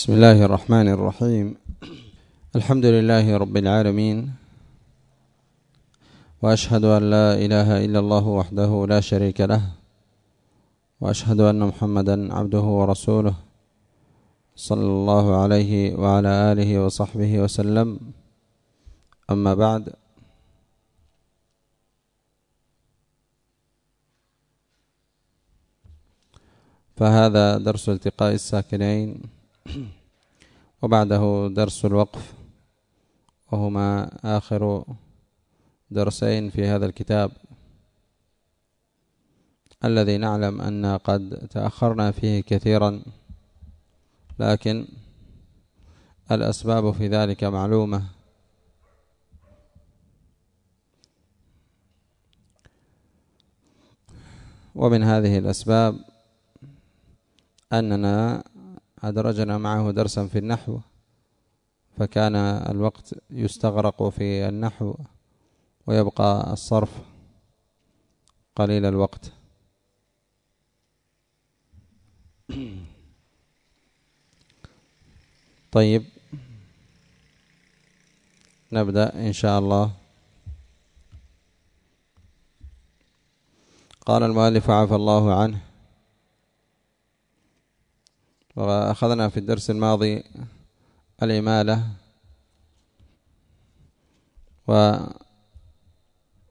بسم الله الرحمن الرحيم. الحمد لله رب العالمين وأشهد أن لا إله إلا الله وحده لا شريك له وأشهد أن محمدا عبده ورسوله صلى الله عليه وعلى آله وصحبه وسلم. أما بعد فهذا درس التقاء الساكنين. وبعده درس الوقف وهما آخر درسين في هذا الكتاب. الذي نعلم أن قد تأخرنا فيه كثيرا لكن الأسباب في ذلك معلومة. ومن هذه الأسباب أننا أدرجنا معه درسا في النحو فكان الوقت يستغرق في النحو ويبقى الصرف قليل الوقت. طيب نبدأ إن شاء الله. قال المؤلف عفى الله عنه. وأخذنا في الدرس الماضي الإمالة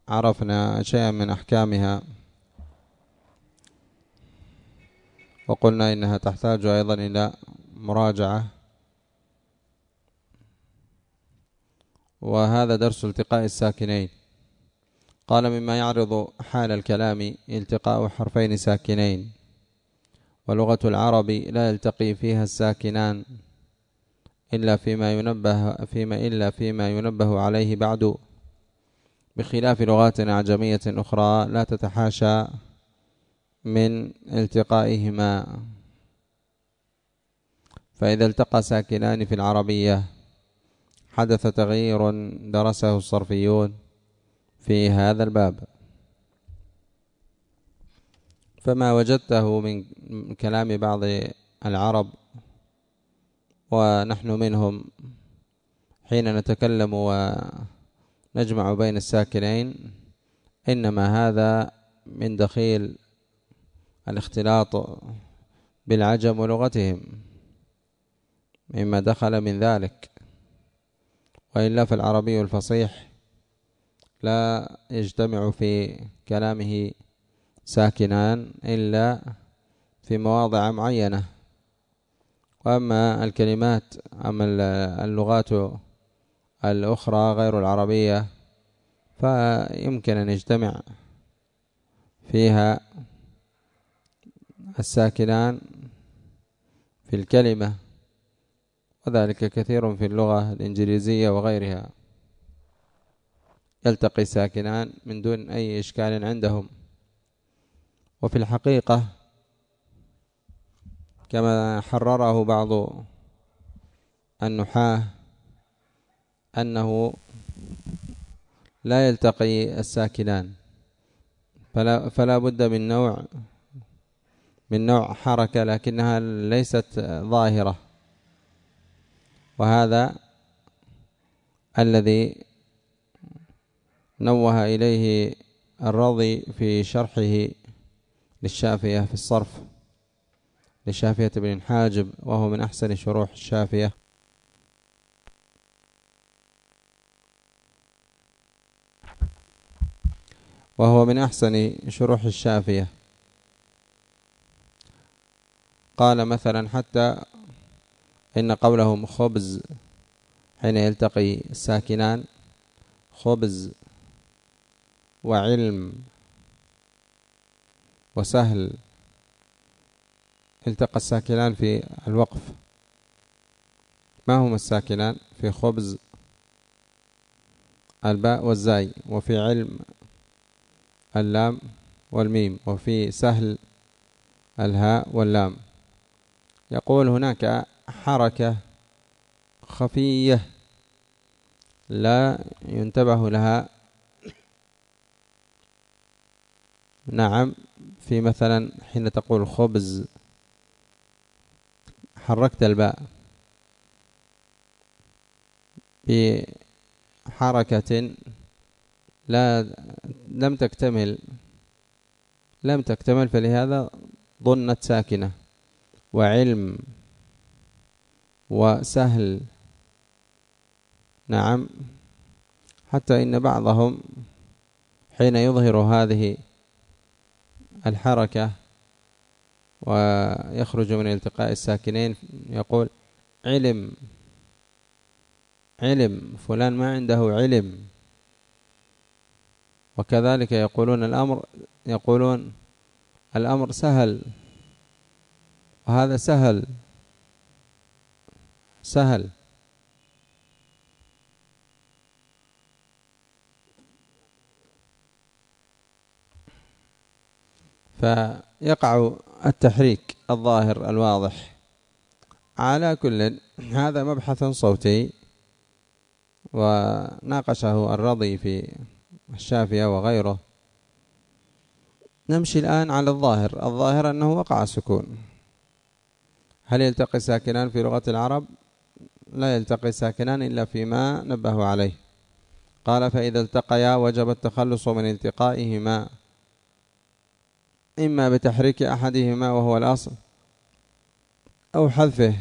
وعرفنا شيئا من أحكامها وقلنا إنها تحتاج أيضا إلى مراجعة. وهذا درس التقاء الساكنين. قال مما يعرض حال الكلام التقاء حرفين ساكنين. ولغة العرب لا يلتقي فيها الساكنان إلا فيما ينبه فيما إلا فيما ينبه عليه بعد. بخلاف لغات أعجمية أخرى لا تتحاشى من التقائهما. فإذا التقى ساكنان في العربية حدث تغيير درسه الصرفيون في هذا الباب. فما وجدته من كلام بعض العرب ونحن منهم حين نتكلم ونجمع بين الساكنين. إنما هذا من دخيل الاختلاط بالعجم ولغتهم مما دخل من ذلك. وإلا فالعربي الفصيح لا يجتمع في كلامه ساكنان إلا في مواضع معينة. وأما الكلمات أما اللغات الأخرى غير العربية فيمكن أن يجتمع فيها الساكنان في الكلمة وذلك كثير في اللغة الإنجليزية وغيرها. يلتقي ساكنان من دون أي إشكال عندهم. وفي الحقيقة كما حرره بعض النحاة أنه لا يلتقي الساكنان. فلا, فلا بد من نوع من نوع حركة لكنها ليست ظاهرة. وهذا الذي نوه إليه الرضي في شرحه للشافية في الصرف. لشافية بن حاجب وهو من أحسن شروح الشافية. وهو من أحسن شروح الشافية. قال مثلا حتى إن قولهم خبز حين يلتقي الساكنان خبز وعلم. وسهل. التقى الساكنان في الوقف؟ ما هما الساكنان في خبز الباء والزاي وفي علم اللام والميم وفي سهل الهاء واللام؟ يقول هناك حركة خفية لا ينتبه لها. نعم. في مثلا حين تقول خبز حركت الباء في حركة لا لم تكتمل لم تكتمل فلهذا ظنت ساكنة. وعلم وسهل. نعم. حتى إن بعضهم حين يظهر هذه الحركة ويخرج من التقاء الساكنين. يقول علم علم فلان ما عنده علم. وكذلك يقولون الأمر يقولون الأمر سهل. وهذا سهل سهل. فيقع التحريك الظاهر الواضح. على كل هذا مبحث صوتي وناقشه الرضي في الشافية وغيره. نمشي الآن على الظاهر. الظاهر أنه وقع السكون هل يلتقي ساكنان في لغة العرب؟ لا يلتقي ساكنان إلا فيما نبهوا عليه. قال فإذا التقيا وجب التخلص من التقائهما. إما بتحريك أحدهما وهو الأصل أو حذفه.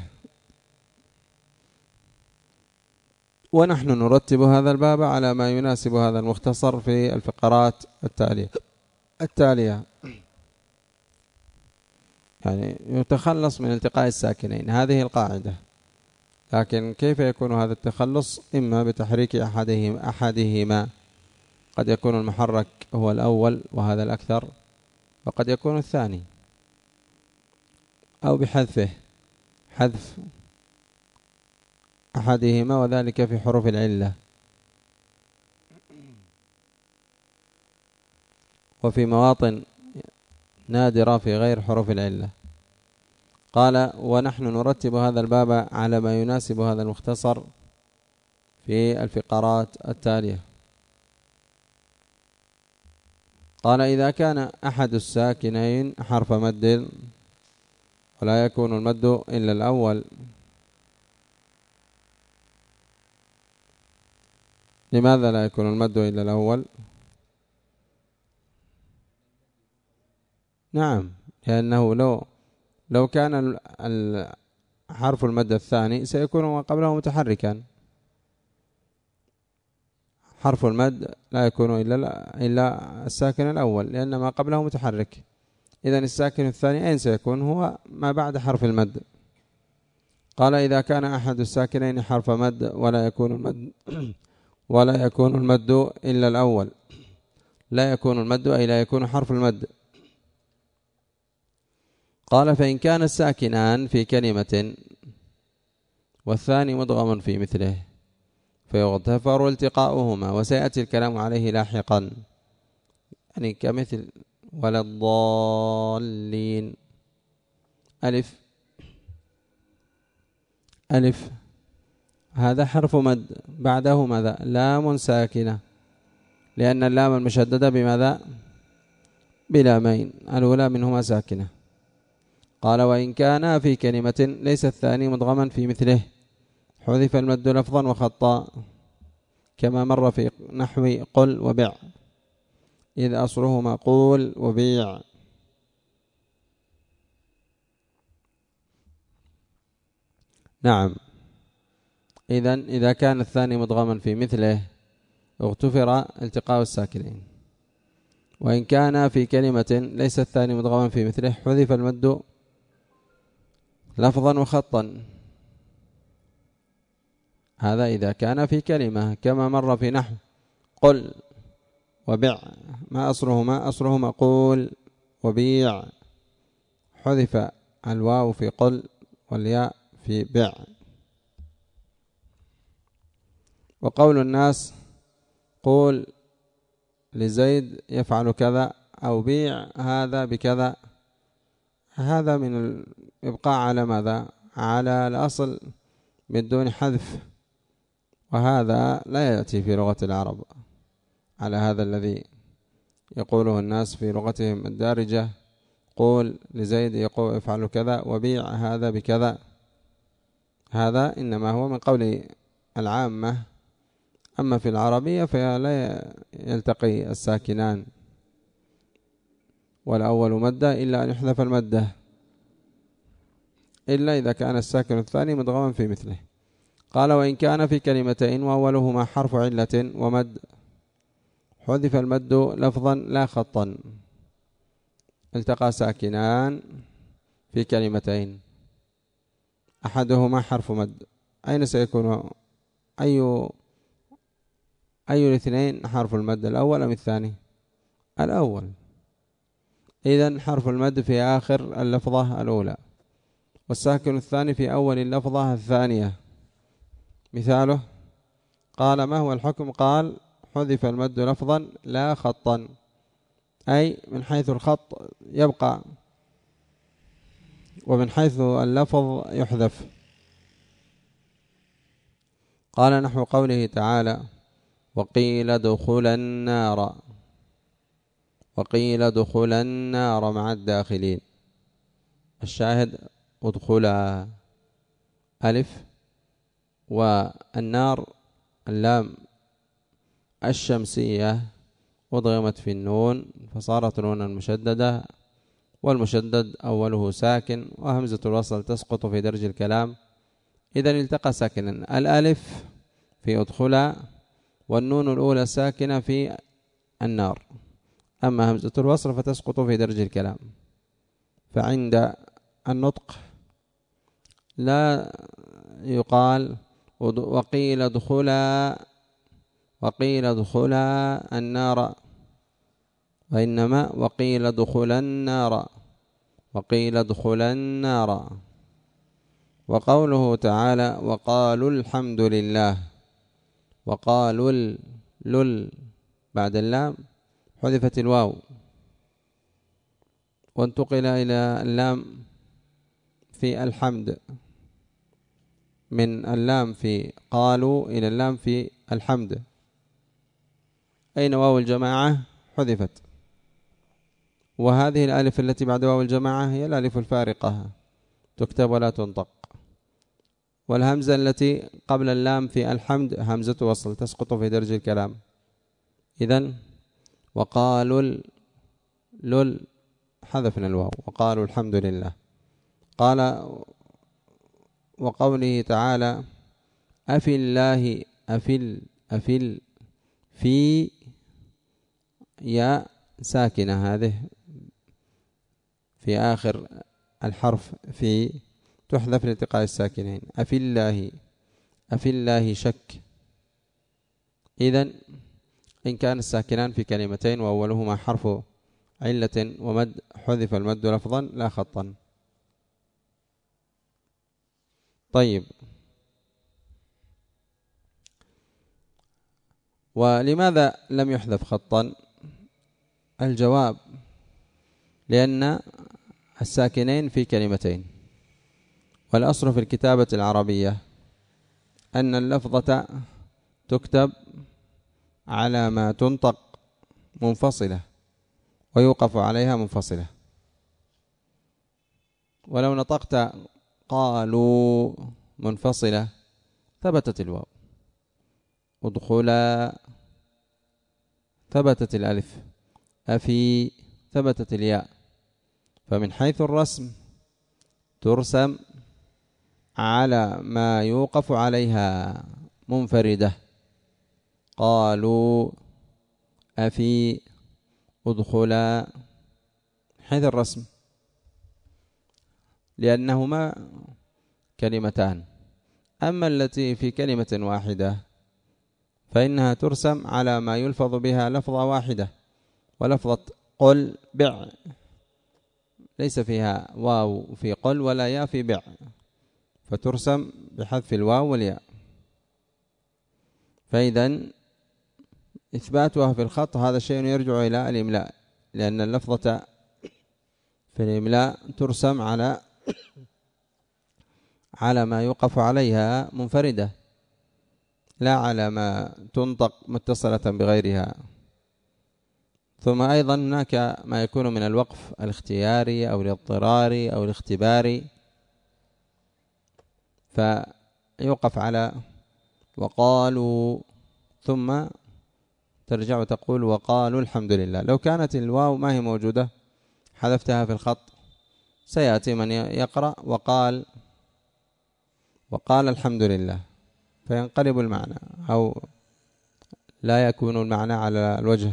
ونحن نرتب هذا الباب على ما يناسب هذا المختصر في الفقرات التالية. التالية. يعني يتخلص من التقاء الساكنين. هذه القاعدة. لكن كيف يكون هذا التخلص؟ إما بتحريك أحدهما, أحدهما. قد يكون المحرك هو الأول وهذا الأكثر. وقد يكون الثاني. أو بحذفه. حذف أحدهما وذلك في حروف العلة. وفي مواطن نادرة في غير حروف العلة. قال ونحن نرتب هذا الباب على ما يناسب هذا المختصر في الفقرات التالية. قال إذا كان أحد الساكنين حرف مد ولا يكون المد إلا الأول. لماذا لا يكون المد إلا الأول؟ نعم لأنه لو لو كان حرف المد الثاني سيكون قبله متحركا. حرف المد لا يكون إلا إلا الساكن الأول لأن ما قبله متحرك. إذا الساكن الثاني أين سيكون؟ هو ما بعد حرف المد. قال إذا كان أحد الساكنين حرف مد ولا يكون المد ولا يكون المد إلا الأول. لا يكون المد أي لا يكون حرف المد. قال فإن كان الساكنان في كلمة والثاني مدغم في مثله. فيغتفر التقاؤهما وسيأتي الكلام عليه لاحقا. يعني كمثل ولا الضالين ألف. ألف. هذا حرف مد. بعده ماذا؟ لام ساكنة. لأن اللام المشددة بماذا؟ بلامين الأولى منهما ساكنة. قال وإن كان في كلمة ليس الثاني مدغما في مثله. حذف المد لفظا وخطا كما مر في نحو قل وبع إذ أصله مقول وبيع. نعم. إذا إذا كان الثاني مدغما في مثله اغتفر التقاء الساكنين. وإن كان في كلمة ليس الثاني مدغما في مثله حذف المد لفظا وخطا. هذا إذا كان في كلمة كما مر في نحو قل وبع ما أصلهما أصلهما قول وبيع حذف الواو في قل والياء في بع. وقول الناس قول لزيد يفعل كذا أو بيع هذا بكذا. هذا من الإبقاء على ماذا؟ على الأصل من دون حذف. وهذا لا يأتي في لغة العرب. على هذا الذي يقوله الناس في لغتهم الدارجة قول لزيد يقول افعل كذا وبيع هذا بكذا. هذا إنما هو من قول العامة. أما في العربية فلا يلتقي الساكنان. والأول مدة إلا أن يحذف المدة. إلا إذا كان الساكن الثاني مدغما في مثله. قال وإن كان في كلمتين وأولهما حرف علة ومد حذف المد لفظا لا خطا. التقى ساكنان في كلمتين. أحدهما حرف مد. أين سيكون؟ أي أي الاثنين حرف المد؟ الأول أم الثاني؟ الأول. إذا حرف المد في آخر اللفظة الأولى. والساكن الثاني في أول اللفظة الثانية. مثاله قال ما هو الحكم؟ قال حذف المد لفظا لا خطا أي من حيث الخط يبقى ومن حيث اللفظ يحذف. قال نحو قوله تعالى وقيل ادخل النار وقيل ادخل النار مع الداخلين. الشاهد ادخلا. ألف. والنار اللام الشمسية أضغمت في النون فصارت نونا مشددة والمشدد أوله ساكن وهمزة الوصل تسقط في درج الكلام. إذا التقى ساكنا. الألف في أدخلا والنون الأولى ساكنة في النار. أما همزة الوصل فتسقط في درج الكلام. فعند النطق لا يقال وقيل ادخلا وقيل ادخلا النار. وإنما وقيل ادخل النار. وقيل ادخل النار. وقوله تعالى وقالوا الحمد لله. وقالوا لل بعد اللام حذفت الواو. وانتقل إلى اللام في الحمد. من اللام في قالوا إلى اللام في الحمد. أين واو الجماعة؟ حذفت. وهذه الألف التي بعد واو الجماعة هي الألف الفارقة. تكتب ولا تنطق. والهمزة التي قبل اللام في الحمد همزة وصل تسقط في درج الكلام. إذن وقالوا لل حذفنا الواو. وقالوا الحمد لله. قال وقوله تعالى أفي الله أفل أفل في يا ساكنة هذه في آخر الحرف في تحذف لالتقاء الساكنين أفي الله أفي الله شك إذن إن كان الساكنان في كلمتين وأولهما حرف علة ومد حذف المد لفظا لا خطا طيب. ولماذا لم يحذف خطا؟ الجواب لأن الساكنين في كلمتين. والأصل في الكتابة العربية أن اللفظة تكتب على ما تنطق منفصلة ويوقف عليها منفصلة. ولو نطقت قالوا منفصلة ثبتت الواو. ادخلا ثبتت الألف. أفي ثبتت الياء. فمن حيث الرسم ترسم على ما يوقف عليها منفردة. قالوا أفي ادخلا. حيث الرسم لأنهما كلمتان. أما التي في كلمة واحدة فإنها ترسم على ما يلفظ بها لفظة واحدة ولفظة قل بع. ليس فيها واو في قل ولا يا في بع فترسم بحذف الواو والياء. فإذا إثباتها في الخط هذا شيء يرجع إلى الإملاء لأن اللفظة في الإملاء ترسم على على ما يوقف عليها منفردة لا على ما تنطق متصلة بغيرها. ثم أيضا هناك ما يكون من الوقف الاختياري أو الاضطراري أو الاختباري فيوقف على وقالوا ثم ترجع وتقول وقالوا الحمد لله. لو كانت الواو ما هي موجودة حذفتها في الخط. سيأتي من يقرأ وقال وقال الحمد لله. فينقلب المعنى أو لا يكون المعنى على الوجه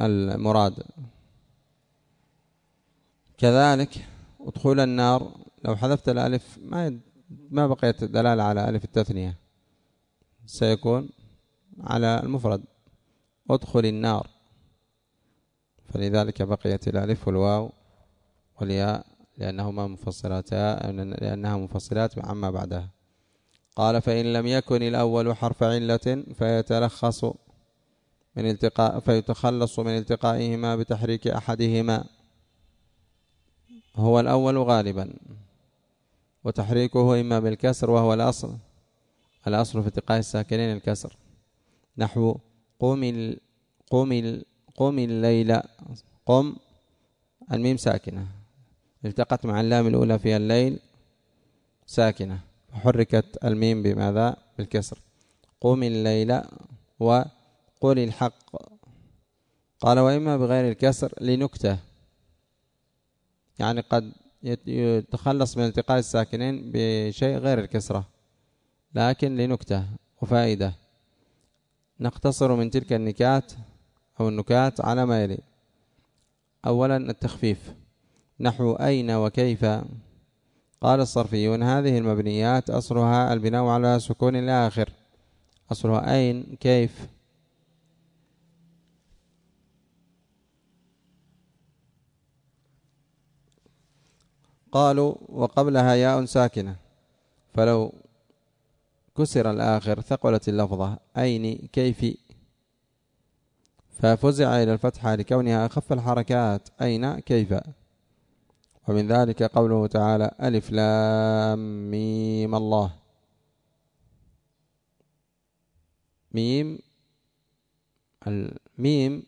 المراد. كذلك ادخول النار لو حذفت الألف ما ما بقيت دلالة على ألف التثنية. سيكون على المفرد. أدخل النار. فلذلك بقيت الألف والواو. والياء لأنهما مفصلاتا لأنها مفصلات عما بعدها. قال فإن لم يكن الأول حرف علة فيتلخص من التقاء فيتخلص من التقائهما بتحريك أحدهما. هو الأول غالبا. وتحريكه إما بالكسر وهو الأصل. الأصل في التقاء الساكنين الكسر. نحو قم ال قم ال قم الليل. قم الميم ساكنة. التقت مع اللام الأولى في الليل. ساكنة. حركت الميم بماذا؟ بالكسر. قم الليل وقل الحق. قال وإما بغير الكسر لنكتة. يعني قد يتخلص من التقاء الساكنين بشيء غير الكسرة لكن لنكتة وفائدة. نقتصر من تلك النكات أو النكات على ما يلي. أولا التخفيف. نحو أين وكيف؟ قال الصرفيون هذه المبنيات أصلها البناء على سكون الآخر. أصلها أين؟ كيف؟ قالوا وقبلها ياء ساكنة. فلو كسر الآخر ثقلت اللفظة أين؟ كيف؟ ففزع إلى الفتحة لكونها أخف الحركات. أين؟ كيف؟ ومن ذلك قوله تعالى ألف لام ميم الله. ميم الميم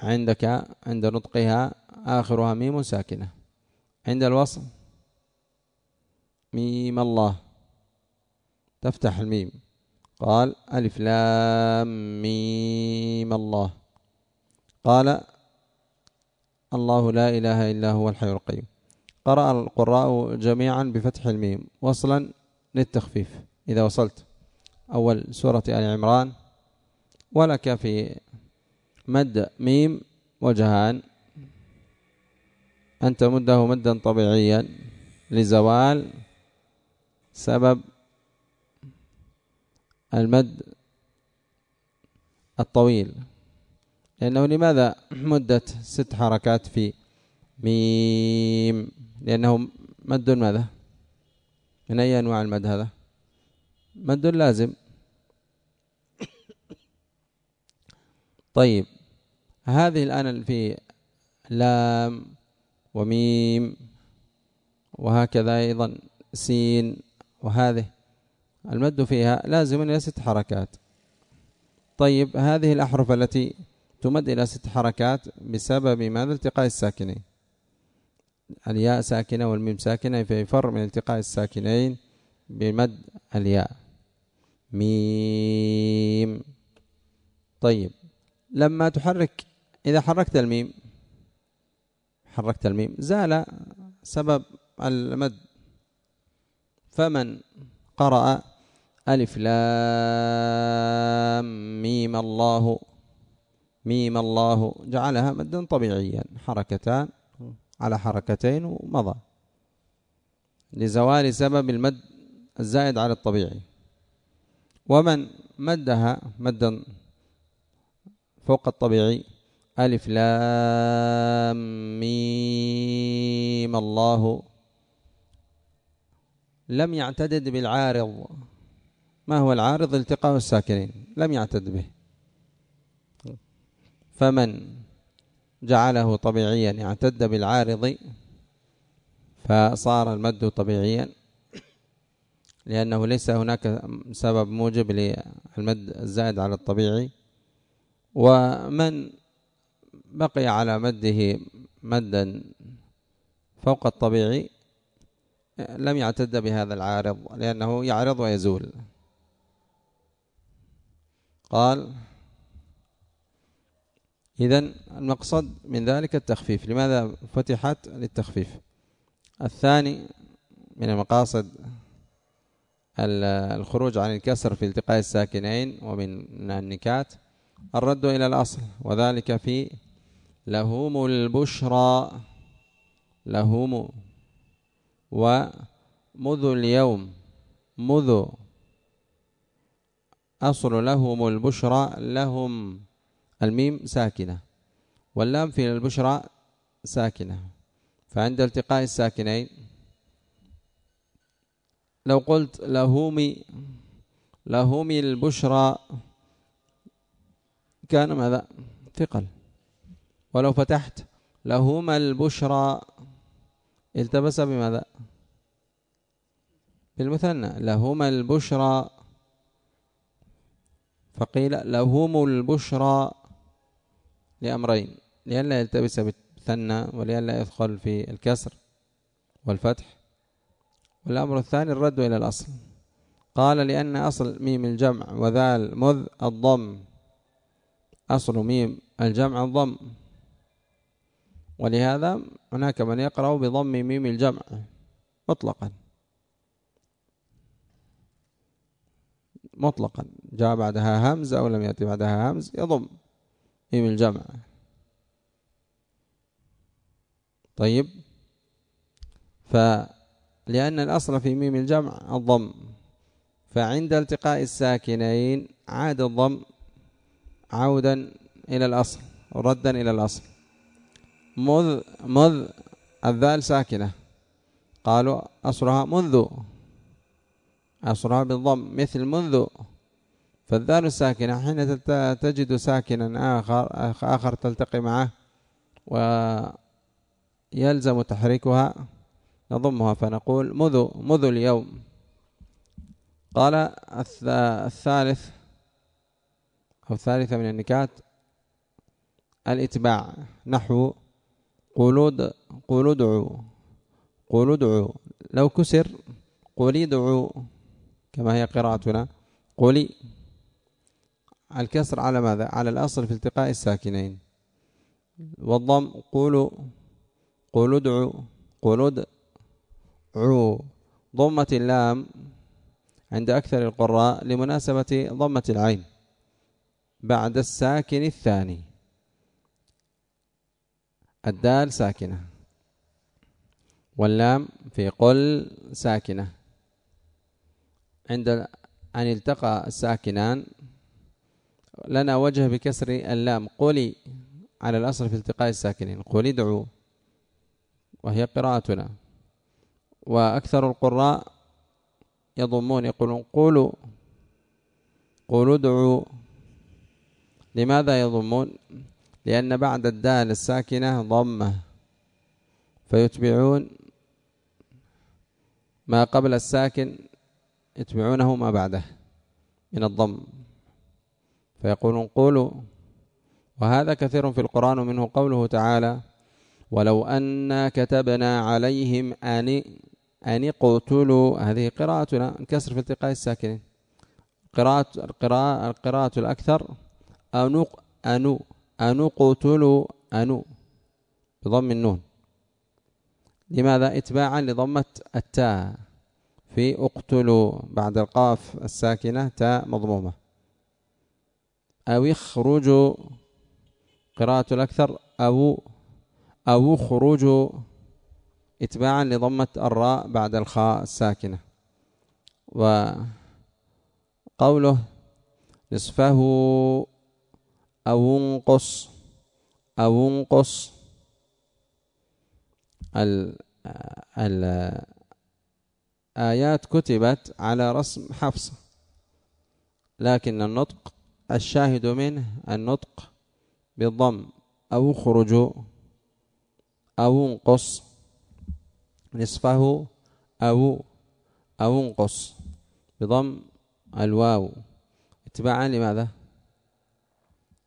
عندك عند نطقها آخرها ميم ساكنة. عند الوصل ميم الله. تفتح الميم. قال ألف لام ميم الله. قال الله لا إله إلا هو الحي القيوم. قرأ القراء جميعا بفتح الميم. وصلا للتخفيف. إذا وصلت أول سورة آل عمران. ولك في مد ميم وجهان. أن تمده مدا طبيعيا لزوال سبب المد الطويل. لأنه لماذا مدت ست حركات في ميم؟ لأنه مد ماذا؟ من أي أنواع المد هذا؟ مد لازم. طيب هذه الآن في لام وميم وهكذا أيضا سين وهذه. المد فيها لازم إلى ست حركات. طيب هذه الأحرف التي تمد إلى ست حركات بسبب ماذا؟ التقاء الساكنين. الياء ساكنة والميم ساكنة فيفر من التقاء الساكنين بمد الياء. ميم. طيب لما تحرك إذا حركت الميم حركت الميم زال سبب المد. فمن قرأ ألف لام ميم الله ميم الله جعلها مدا طبيعيا حركتان على حركتين ومضى. لزوال سبب المد الزائد على الطبيعي. ومن مدها مدا فوق الطبيعي ألف لام ميم الله. لم يعتدد بالعارض. ما هو العارض؟ التقاء الساكنين. لم يعتد به. فمن جعله طبيعيا اعتد بالعارض فصار المد طبيعيا لأنه ليس هناك سبب موجب للمد الزائد على الطبيعي. ومن بقي على مده مدا فوق الطبيعي لم يعتد بهذا العارض لأنه يعرض ويزول. قال إذا المقصد من ذلك التخفيف. لماذا فتحت؟ للتخفيف. الثاني من المقاصد الخروج عن الكسر في التقاء الساكنين ومن النكات الرد إلى الأصل وذلك في لهم البشرى لهم ومذ اليوم مذ أصل لهم البشرى لهم الميم ساكنة واللام في البشرى ساكنة. فعند التقاء الساكنين لو قلت لهمي لهمي البشرى كان ماذا؟ ثقل. ولو فتحت لهما البشرى التبس بماذا؟ بالمثنى. لهما البشرى فقيل لهم البشرى لأمرين لئلا يلتبس بالثنى ولئلا يدخل في الكسر والفتح والأمر الثاني الرد إلى الأصل. قال لأن أصل ميم الجمع وذال مذ الضم. أصل ميم الجمع الضم. ولهذا هناك من يقرأ بضم ميم الجمع مطلقا. مطلقا. جاء بعدها همز أو لم يأتي بعدها همز يضم. ميم الجمع طيب. فلأن الأصل في ميم الجمع الضم. فعند التقاء الساكنين عاد الضم عودا إلى الأصل ردا إلى الأصل. مذ مذ الذال ساكنة. قالوا أصلها منذ. أصلها بالضم مثل منذ. فالذال الساكنة حين تجد ساكنا آخر آخر تلتقي معه ويلزم تحريكها نضمها فنقول مذ مذ اليوم. قال الثالث أو الثالثة من النكات الإتباع نحو قولوا قولوا ادعوا قولوا ادعوا لو كسر قولي ادعوا كما هي قراءتنا قولي. الكسر على ماذا؟ على الأصل في التقاء الساكنين. والضم قولوا قولوا ادعوا قولوا ادعوا. ضمة اللام عند أكثر القراء لمناسبة ضمة العين. بعد الساكن الثاني. الدال ساكنة. واللام في قل ساكنة. عند أن التقى الساكنان لنا وجه بكسر اللام. قولي على الأصل في التقاء الساكنين. قولي ادعوا. وهي قراءتنا. وأكثر القراء يضمون يقولون قولوا. قولوا ادعوا. لماذا يضمون؟ لأن بعد الدال الساكنة ضمة. فيتبعون ما قبل الساكن يتبعونه ما بعده من الضم. فيقولون قولوا. وهذا كثير في القرآن ومنه قوله تعالى ولو أنا كتبنا عليهم أن أن قتلوا هذه قراءتنا الكسر في التقاء الساكنين قراءة القراءة القراءة الأكثر أنو أنو أنو قتلوا أنو بضم النون. لماذا؟ اتباعا لضمة التاء في اقتلوا بعد القاف الساكنة تاء مضمومة. أو اخرجوا قراءة الأكثر أو أو خروج اتباعا لضمة الراء بعد الخاء الساكنة. وقوله نصفه أو انقص أو انقص الآيات كتبت على رسم حفص لكن النطق الشاهد منه النطق بالضم أو خرج أو انقص نصفه أو أو انقص بضم الواو. اتباعا لماذا؟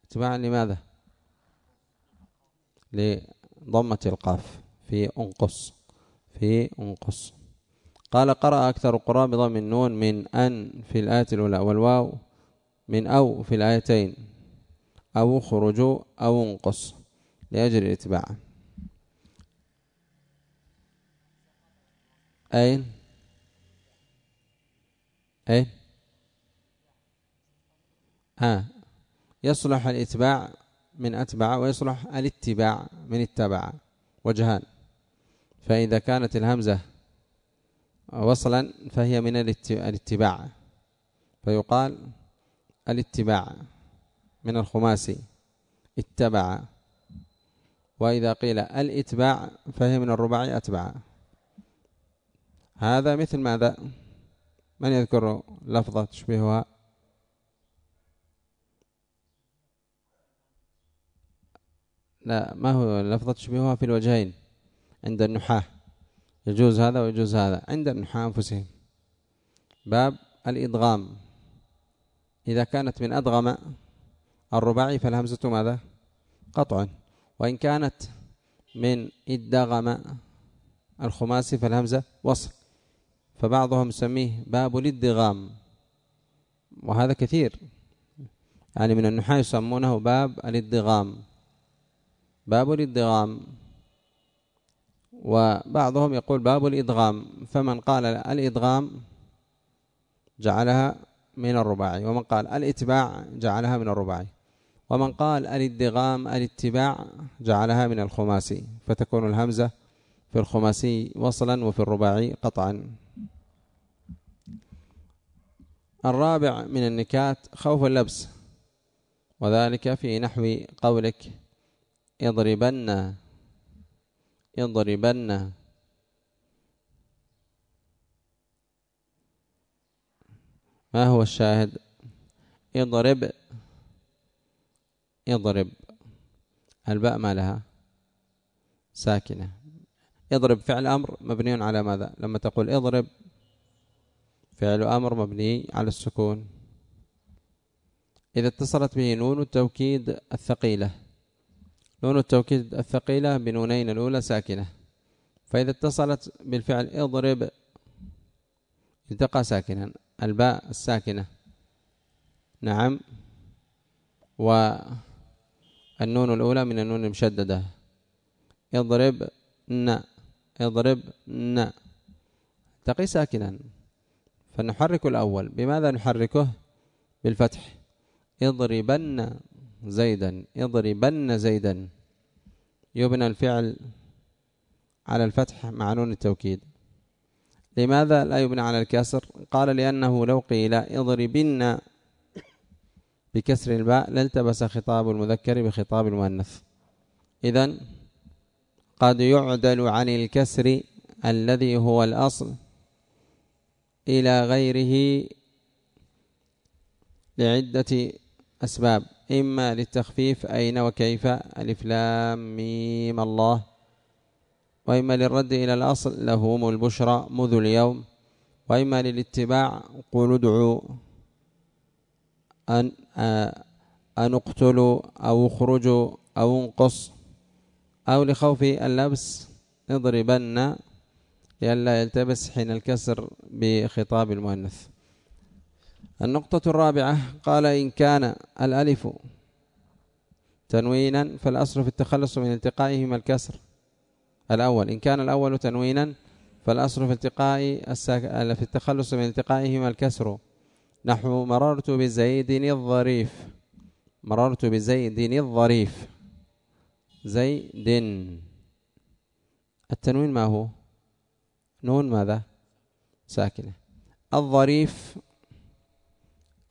اتباعا لماذا؟ لضمة القاف في انقص في انقص. قال قرأ أكثر القراء بضم النون من أن في الآية الأولى والواو. من أو في الآيتين أو خرجوا أو انقص لأجل الاتباع. أين؟ أين؟ ها يصلح الاتباع من أتبع ويصلح الاتباع من اتبع وجهان. فإذا كانت الهمزة وصلا فهي من الاتباع. فيقال الاتباع من الخماسي اتبع. وإذا قيل الاتباع فهي من الرباعي أتبع هذا مثل ماذا؟ من يذكر لفظة تشبهها لا ما هو لفظة تشبهها في الوجهين عند النحاة. يجوز هذا ويجوز هذا عند النحاة أنفسهم. باب الإدغام. إذا كانت من أدغم الرباعي فالهمزة ماذا؟ قطع وإن كانت من إدغم الخماسي فالهمزة وصل. فبعضهم يسميه باب الادغام. وهذا كثير. يعني من النحاة يسمونه باب الادغام. باب الادغام. وبعضهم يقول باب الإدغام. فمن قال الإدغام جعلها من الرباعي. ومن قال الاتباع جعلها من الرباعي. ومن قال الادغام الاتباع جعلها من الخماسي. فتكون الهمزة في الخماسي وصلا وفي الرباعي قطعا. الرابع من النكات خوف اللبس. وذلك في نحو قولك اضربن اضربن. ما هو الشاهد؟ اضرب. اضرب. الباء ما لها. ساكنة. اضرب فعل أمر مبني على ماذا؟ لما تقول اضرب فعل أمر مبني على السكون. إذا اتصلت به نون التوكيد الثقيلة. نون التوكيد الثقيلة بنونين الأولى ساكنة. فإذا اتصلت بالفعل اضرب التقى ساكنان. الباء الساكنة. نعم. والنون الأولى من النون المشددة. اضرب ن. اضرب ن. تقي ساكنا. فنحرك الأول. بماذا نحركه؟ بالفتح. اضربن زيدا. اضربن زيدا. يبنى الفعل على الفتح مع نون التوكيد. لماذا لا يبنى على الكسر؟ قال لأنه لو قيل اضربن بكسر الباء لالتبس خطاب المذكر بخطاب المؤنث. إذا قد يعدل عن الكسر الذي هو الأصل إلى غيره لعدة أسباب إما للتخفيف أين وكيف ألف لام ميم الله. وإما للرد إلى الأصل لهم البشرى منذ اليوم وإما للاتباع قل ادعوا أن أن اقتلوا أو اخرجوا أو انقص أو لخوف اللبس اضربن لئلا يلتبس حين الكسر بخطاب المؤنث. النقطة الرابعة قال إن كان الألف تنوينا فالأصل في التخلص من التقائهما الكسر. الأول. إن كان الأول تنوينا فالأصل في التقاء في التخلص من التقائهما الكسر. نحو مررت بزيد الظريف. مررت بزيد الظريف. زيد. التنوين ما هو؟ نون ماذا؟ ساكنة. الظريف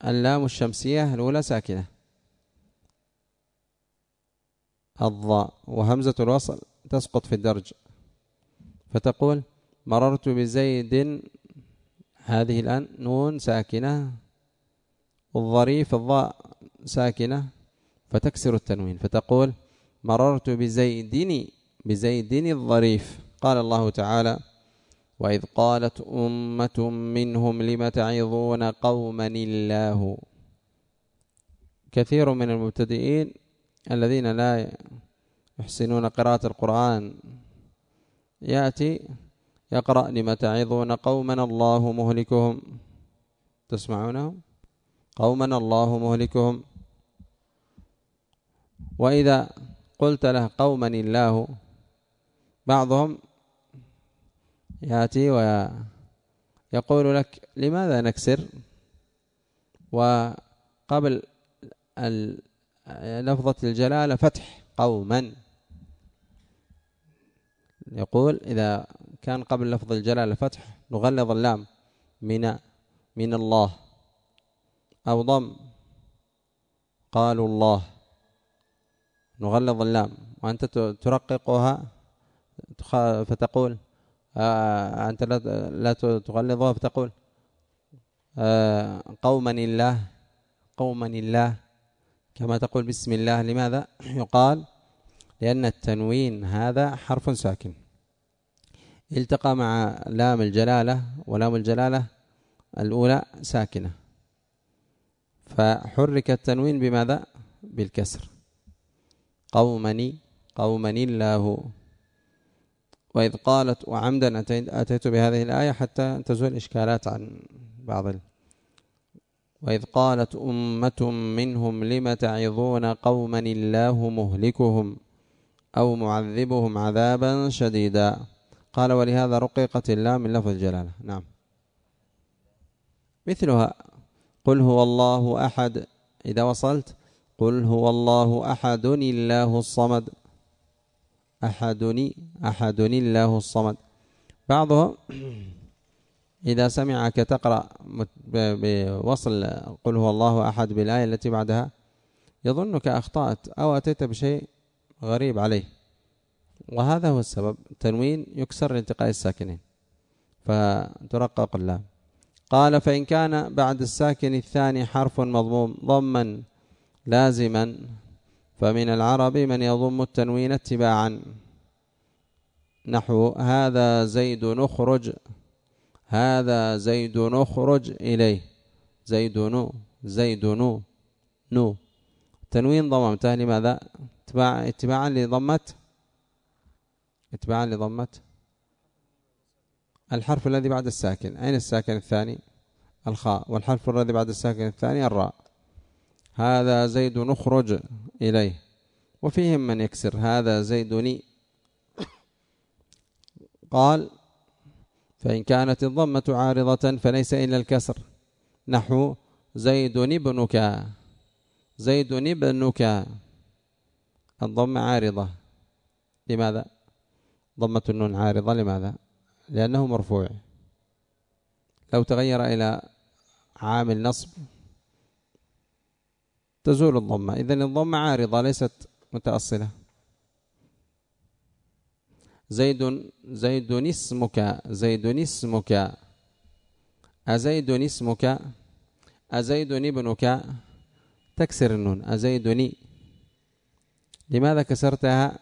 اللام الشمسية الأولى ساكنة. الضاء وهمزة الوصل. تسقط في الدرج. فتقول مررت بزيد هذه الآن نون ساكنة والظريف الضاء ساكنة فتكسر التنوين. فتقول مررت بزيدني بزيدني الظريف. قال الله تعالى وإذ قالت أمة منهم لم تعظون قوما الله؟ كثير من المبتدئين الذين لا يحسنون قراءة القرآن. يأتي يقرأ لم تعظون قوما الله مهلكهم. تسمعونهم؟ قوما الله مهلكهم. وإذا قلت له قوما الله بعضهم يأتي ويقول لك لماذا نكسر؟ وقبل لفظة الجلالة فتح قوما. يقول إذا كان قبل لفظ الجلالة فتح نغلظ اللام. من من الله. أو ضم. قالوا الله. نغلظ اللام. وأنت ترققها. فتقول آه أنت لا تغلظها فتقول آه قوما الله قوما الله كما تقول بسم الله. لماذا؟ يقال لأن التنوين هذا حرف ساكن. التقى مع لام الجلالة ولام الجلالة الأولى ساكنة. فحرك التنوين بماذا؟ بالكسر. قومني قومني الله. وإذ قالت وعمدا أتيت بهذه الآية حتى تزول إشكالات عن بعض ال... وإذ قالت أمة منهم لم تعظون قوما الله مهلكهم؟ أو معذبهم عذابا شديدا. قال ولهذا رقيقت الله من لفظ الجلالة. نعم. مثلها قل هو الله أحد. إذا وصلت قل هو الله أحد الله الصمد. أحدني أحدني الله الصمد. بعضهم إذا سمعك تقرأ بوصل قل هو الله أحد بالآية التي بعدها يظنك أخطأت أو أتيت بشيء غريب عليه. وهذا هو السبب تنوين يكسر لالتقاء الساكنين. فترقق اللام قال فإن كان بعد الساكن الثاني حرف مضموم ضما لازما فمن العرب من يضم التنوين اتباعا. نحو هذا زيد اخرج هذا زيد اخرج إليه. زيد نو زيد نو نو. تنوين ضممته لماذا اتباع اتباعا لضمة اتباعا لضمة الحرف الذي بعد الساكن. أين الساكن الثاني؟ الخاء. والحرف الذي بعد الساكن الثاني؟ الراء. هذا زيد نخرج إليه. وفيهم من يكسر. هذا زيدني قال فإن كانت الضمة عارضة فليس إلا الكسر. نحو زيد ابنك. زيد ابنك. الضمة عارضة. لماذا؟ ضمة النون عارضة. لماذا؟ لأنه مرفوع. لو تغير إلى عامل نصب تزول الضمة. إذن الضمة عارضة ليست متأصلة. زيد زيد اسمك زيد اسمك. أزيد اسمك أزيد ابنك. تكسر النون. أزيدني. لماذا كسرتها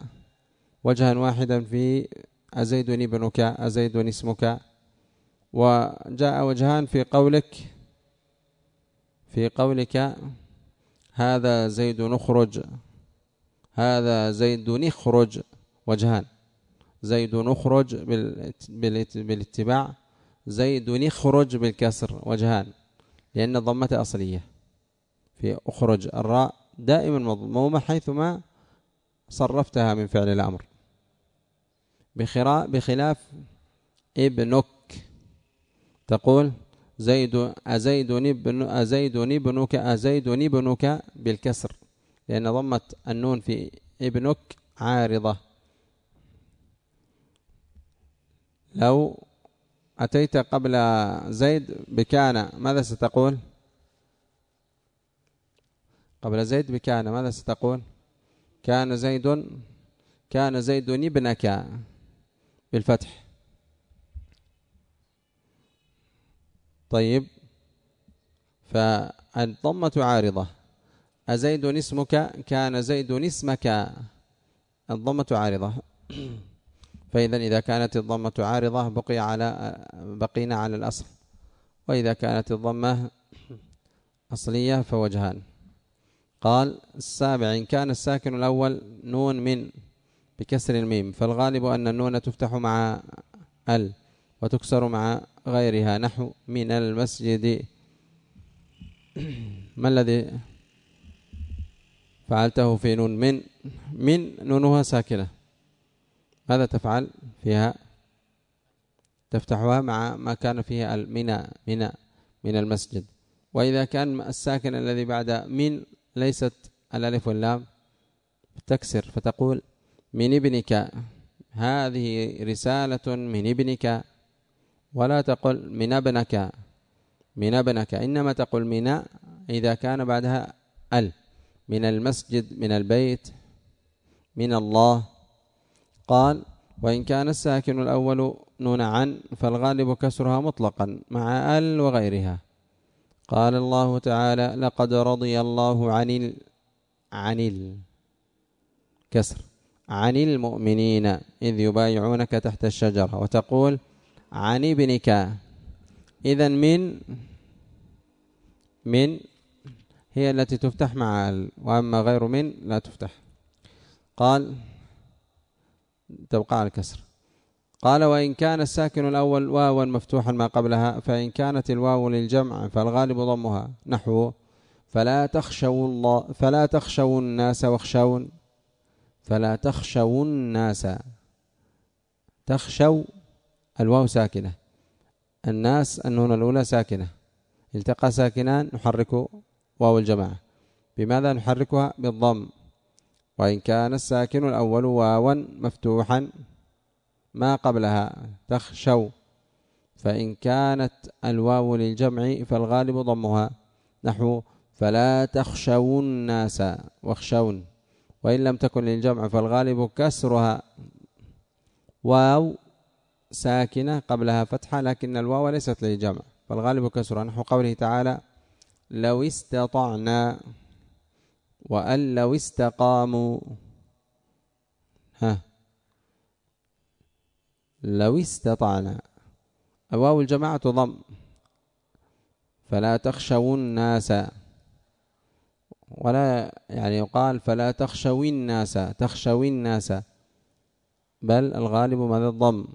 وجها واحدا في أزيدني ابنك أزيدني اسمك؟ وجاء وجهان في قولك في قولك هذا زيد نخرج هذا زيد نخرج وجهان. زيد نخرج بالاتباع زيد نخرج بالكسر وجهان لأن الضمة أصلية. في أخرج الراء دائما مضمومة حيثما صرفتها من فعل الأمر. بخلاف ابنك. تقول زيد أزيد ابن أزيد ابنك أزيد ابنك بالكسر. لأن ضمة النون في ابنك عارضة. لو أتيت قبل زيد بكان ماذا ستقول؟ قبل زيد بكان ماذا ستقول؟ كان زيد كان زيد ابنك بالفتح. طيب فالضمة عارضة. أزيد اسمك؟ كان زيد اسمك. الضمة عارضة. فإذا إذا كانت الضمة عارضة بقي على بقينا على الأصل. وإذا كانت الضمة أصلية فوجهان. قال السابع إن كان الساكن الأول نون من بكسر الميم فالغالب أن النون تفتح مع ال وتكسر مع غيرها. نحو من المسجد. ما الذي فعلته في نون من؟ من نونها ساكنة. ماذا تفعل فيها؟ تفتحها مع ما كان فيها المنى منى من المسجد. وإذا كان الساكن الذي بعد من ليست الألف واللام. تكسر فتقول من ابنك. هذه رسالة من ابنك. ولا تقل من ابنك. من ابنك. إنما تقول من إذا كان بعدها ال. من المسجد من البيت من الله. قال وإن كان الساكن الأول نون عن فالغالب كسرها مطلقا مع ال وغيرها. قال الله تعالى لقد رضي الله عن ال عن الكسر عن المؤمنين إذ يبايعونك تحت الشجرة وتقول عن ابنك. إذا من من هي التي تفتح مع ال وأما غير من لا تفتح. قال تبقى على الكسر. قال وإن كان الساكن الأول واوا مفتوحا ما قبلها فإن كانت الواو للجمع فالغالب ضمها. نحو فلا تخشوا الله فلا تخشوا الناس واخشون فلا تخشوا الناس. تخشوا الواو ساكنة. الناس النون الأولى ساكنة. التقى ساكنان نحرك واو الجماعة. بماذا نحركها؟ بالضم. وإن كان الساكن الأول واوا مفتوحا ما قبلها تخشوا فإن كانت الواو للجمع فالغالب ضمها. نحو فلا تخشوا الناس واخشون وإن لم تكن للجمع فالغالب كسرها. واو ساكنة قبلها فتحة لكن الواو ليست للجمع فالغالب كسرها. نحو قوله تعالى لو استطعنا وأن لو استقاموا. ها. لو استطعنا. واو الجماعة ضم. فلا تخشوا الناس. ولا يعني يقال فلا تخشوا الناس. تخشوا الناس. بل الغالب ماذا الضم؟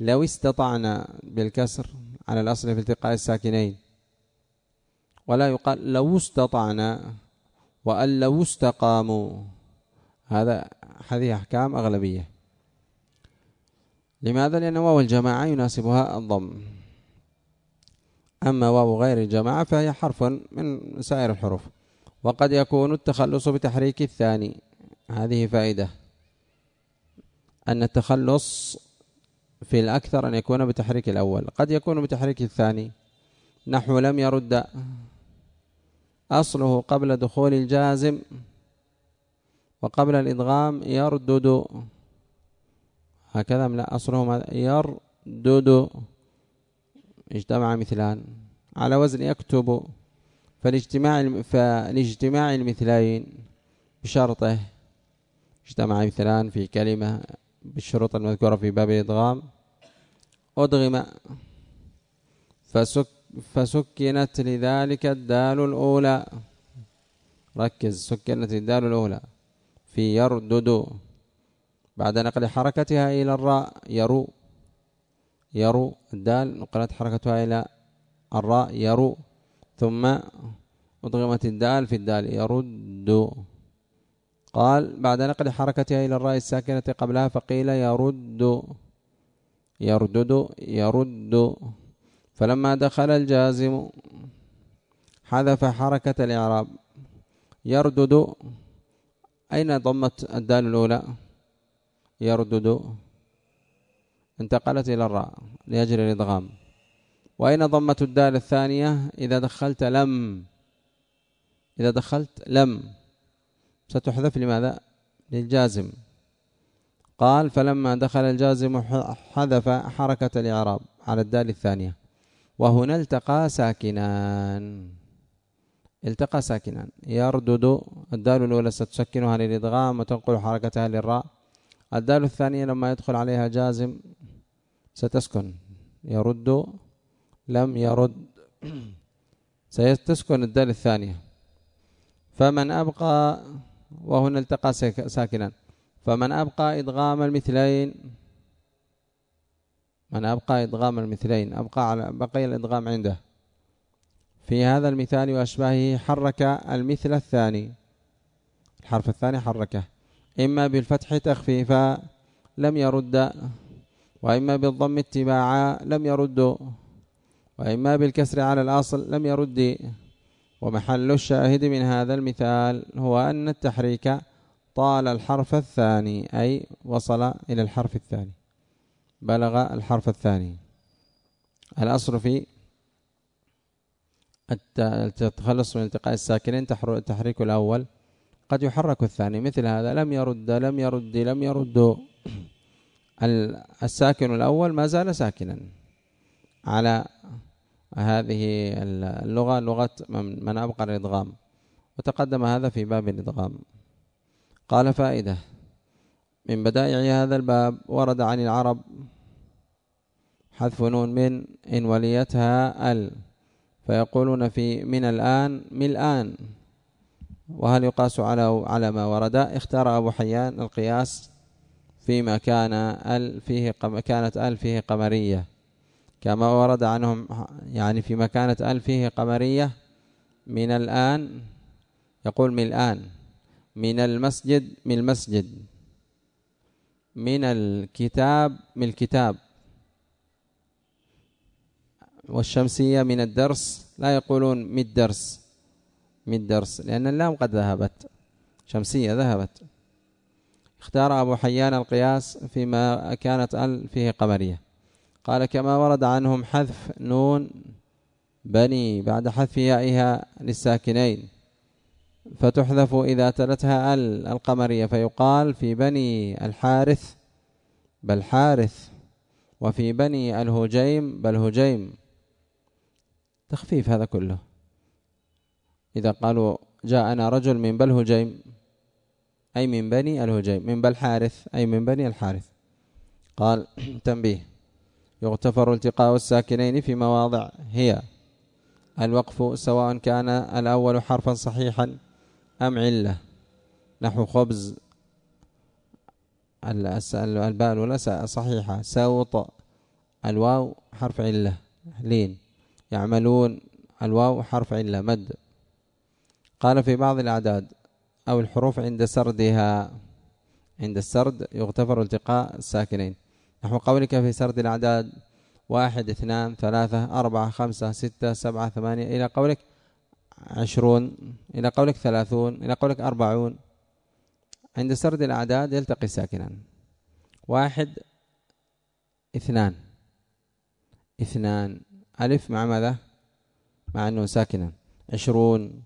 لو استطعنا بالكسر على الأصل في التقاء الساكنين. ولا يقال لو استطعنا وأن لو استقاموا. هذا هذه أحكام أغلبية. لماذا؟ لأن واو الجماعة يناسبها الضم. أما واو غير الجماعة فهي حرف من سائر الحروف. وقد يكون التخلص بتحريك الثاني. هذه فائدة. أن التخلص في الأكثر أن يكون بتحريك الأول. قد يكون بتحريك الثاني. نحو لم يرد. أصله قبل دخول الجازم. وقبل الإدغام يردد. هكذا لا أصله يردد اجتمع مثلان. على وزن يكتب فالاجتماع فالاجتماع المثلين بشرطه. اجتمع مثلان في كلمة بالشروط المذكورة في باب الإدغام. أدغم. فسك فسكنت لذلك الدال الأولى. ركز سكنت الدال الأولى. في يردد. بعد نقل حركتها إلى الراء يرو يرو الدال نقلت حركتها إلى الراء يرو ثم أضغمت الدال في الدال يرد. قال بعد نقل حركتها إلى الراء الساكنة قبلها فقيل يرد. يردد يرد. فلما دخل الجازم حذف حركة الإعراب يردد. أين ضمت الدال الأولى؟ يردد انتقلت إلى الراء لأجل الإدغام. وأين ضمة الدال الثانية؟ إذا دخلت لم. إذا دخلت لم. ستحذف لماذا؟ للجازم. قال فلما دخل الجازم حذف حركة الإعراب على الدال الثانية. وهنا التقى ساكنان. التقى ساكنان. يردد الدال الأولى ستسكنها للإدغام وتنقل حركتها للراء. الدال الثانية لما يدخل عليها جازم ستسكن. يرد لم يرد. ستسكن الدال الثانية فمن أبقى وهنا التقى ساكنا. فمن أبقى إدغام المثلين من أبقى إدغام المثلين أبقى على بقي الإدغام عنده. في هذا المثال وأشباهه حرك المثل الثاني. الحرف الثاني حركه. إما بالفتح تخفيفا لم يرد وإما بالضم اتباعا لم يرد وإما بالكسر على الأصل لم يرد. ومحل الشاهد من هذا المثال هو أن التحريك طال الحرف الثاني أي وصل إلى الحرف الثاني بلغ الحرف الثاني. الأصل في التخلص من التقاء الساكنين تحريك الأول. قد يحرك الثاني. مثل هذا لم يرد لم يرد لم يرد. الساكن الأول ما زال ساكنا على هذه اللغة لغة من أبقى الإدغام. وتقدم هذا في باب الإدغام. قال فائدة من بدائع هذا الباب ورد عن العرب حذف نون من إن وليتها ال. فيقولون في من الآن من الآن وهل يقاس على على ما ورد؟ اختار أبو حيان القياس فيما كان ال فيه كانت ال فيه قمرية. كما ورد عنهم يعني فيما كانت ال فيه قمرية من الآن يقول من الآن من المسجد من المسجد من الكتاب من الكتاب. والشمسية من الدرس لا يقولون من الدرس. من الدرس لأن اللام قد ذهبت شمسية ذهبت. اختار أبو حيان القياس فيما كانت ال فيه قمرية. قال كما ورد عنهم حذف نون بني بعد حذف يائها للساكنين فتحذف إذا تلتها ال القمرية فيقال في بني الحارث بل حارث وفي بني الهجيم بل هجيم. تخفيف هذا كله. إذا قالوا جاءنا رجل من بل هجيم أي من بني الهجيم من بل حارث أي من بني الحارث. قال تنبيه يغتفر التقاء الساكنين في مواضع هي الوقف سواء كان الأول حرفا صحيحا أم علة. نحو خبز الباء الأولى صحيحة. سوط الواو حرف علة. لين يعملون الواو حرف علة. مد قال في بعض الأعداد أو الحروف عند سردها عند السرد يغتفر التقاء الساكنين. نحو قولك في سرد الأعداد واحد اثنان ثلاثة أربعة خمسة ستة سبعة ثمانية إلى قولك عشرون إلى قولك ثلاثون إلى قولك أربعون. عند سرد الأعداد يلتقي ساكنا. واحد اثنان. اثنان. ألف مع ماذا؟ مع أنه ساكنا. عشرون.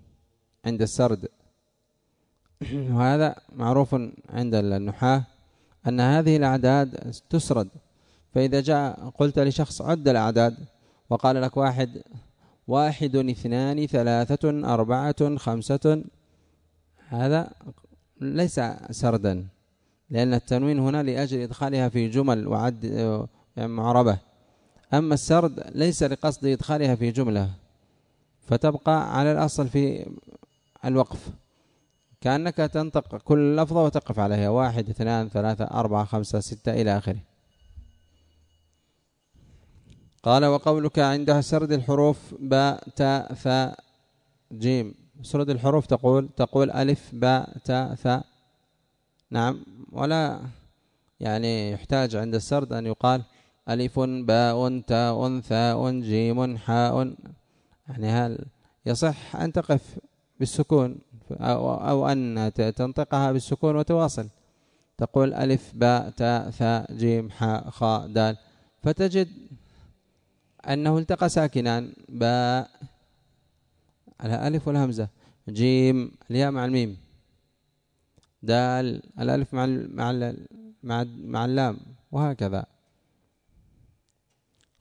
عند السرد. وهذا معروف عند النحاة أن هذه الأعداد تسرد. فإذا جاء قلت لشخص عد الأعداد وقال لك واحد واحد اثنان ثلاثة أربعة خمسة هذا ليس سردا لأن التنوين هنا لأجل إدخالها في جمل وعد يعني معربة. أما السرد ليس لقصد إدخالها في جملة فتبقى على الأصل في الوقف. كأنك تنطق كل لفظة وتقف عليها. واحد اثنان ثلاثة أربعة خمسة ستة إلى آخره. قال وقولك عند سرد الحروف باء تاء ثاء جيم سرد الحروف تقول تقول ألف باء تاء ثاء نعم. ولا يعني يحتاج عند السرد أن يقال ألف باء تاء ثاء جيم حاء. يعني هل يصح أن تقف بالسكون أو, أن تنطقها بالسكون وتواصل. تقول ألف باء تاء ثاء جيم حاء خاء دال. فتجد أنه التقى ساكنان باء الألف والهمزة. جيم الياء مع الميم. دال الألف مع مع مع مع اللام. وهكذا.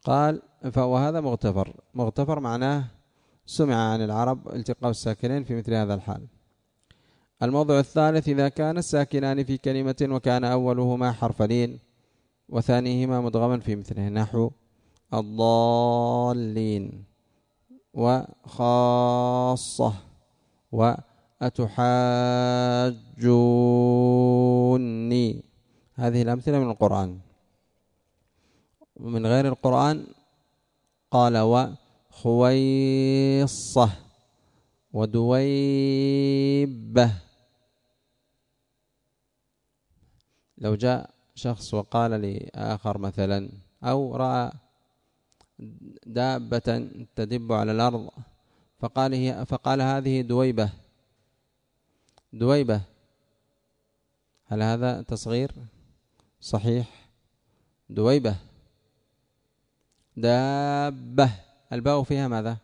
قال فهذا مغتفر. مغتفر معناه سمع عن العرب التقاء الساكنين في مثل هذا الحال. الموضوع الثالث إذا كان الساكنان في كلمة وكان أولهما حرف لين وثانيهما مدغما في مثله نحو الضالين وخاصة وأتحاجوني. هذه الأمثلة من القرآن. ومن غير القرآن قال خويصة ودويبة. لو جاء شخص وقال لآخر مثلا أو رأى دابة تدب على الأرض فقال هي فقال هذه دويبة. دويبة. هل هذا تصغير؟ صحيح. دويبة. دابة. الباء فيها ماذا؟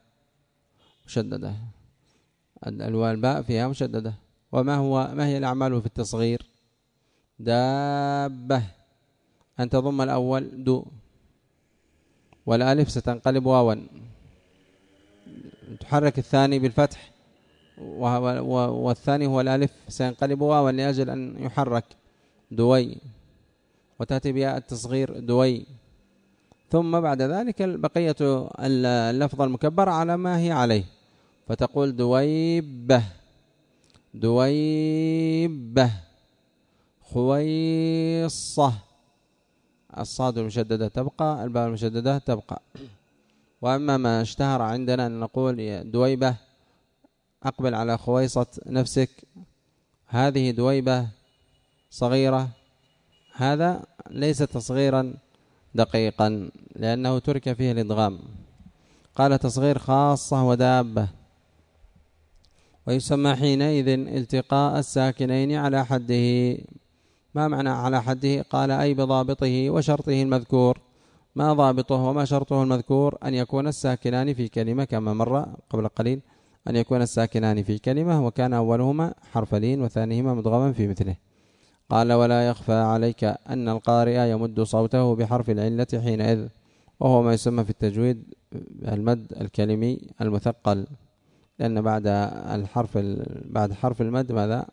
مشددة. الباء فيها مشددة. وما هو ما هي الأعمال في التصغير؟ دابة. أن تضم الأول دو والألف ستنقلب واوا. تحرك الثاني بالفتح. والثاني هو الألف سينقلب واوا لأجل أن يحرك. دوي. وتأتي بياء التصغير دوي. ثم بعد ذلك بقية اللفظ المكبر على ما هي عليه. فتقول دويبة دويبة خويصة. الصاد المشددة تبقى الباء المشددة تبقى. وأما ما اشتهر عندنا أن نقول دويبة أقبل على خويصة نفسك. هذه دويبة صغيرة. هذا ليس تصغيرا. دقيقا لأنه ترك فيه الإدغام. قال تصغير خاصة ودابة. ويسمى حينئذ التقاء الساكنين على حده. ما معنى على حده؟ قال أي بضابطه وشرطه المذكور. ما ضابطه وما شرطه المذكور؟ أن يكون الساكنان في كلمة كما مر قبل قليل أن يكون الساكنان في كلمة وكان أولهما حرف لين وثانيهما مدغما في مثله. قال ولا يخفى عليك أن القارئ يمد صوته بحرف العلة حينئذ وهو ما يسمى في التجويد المد الكلمي المثقل لأن بعد الحرف بعد حرف المد ماذا؟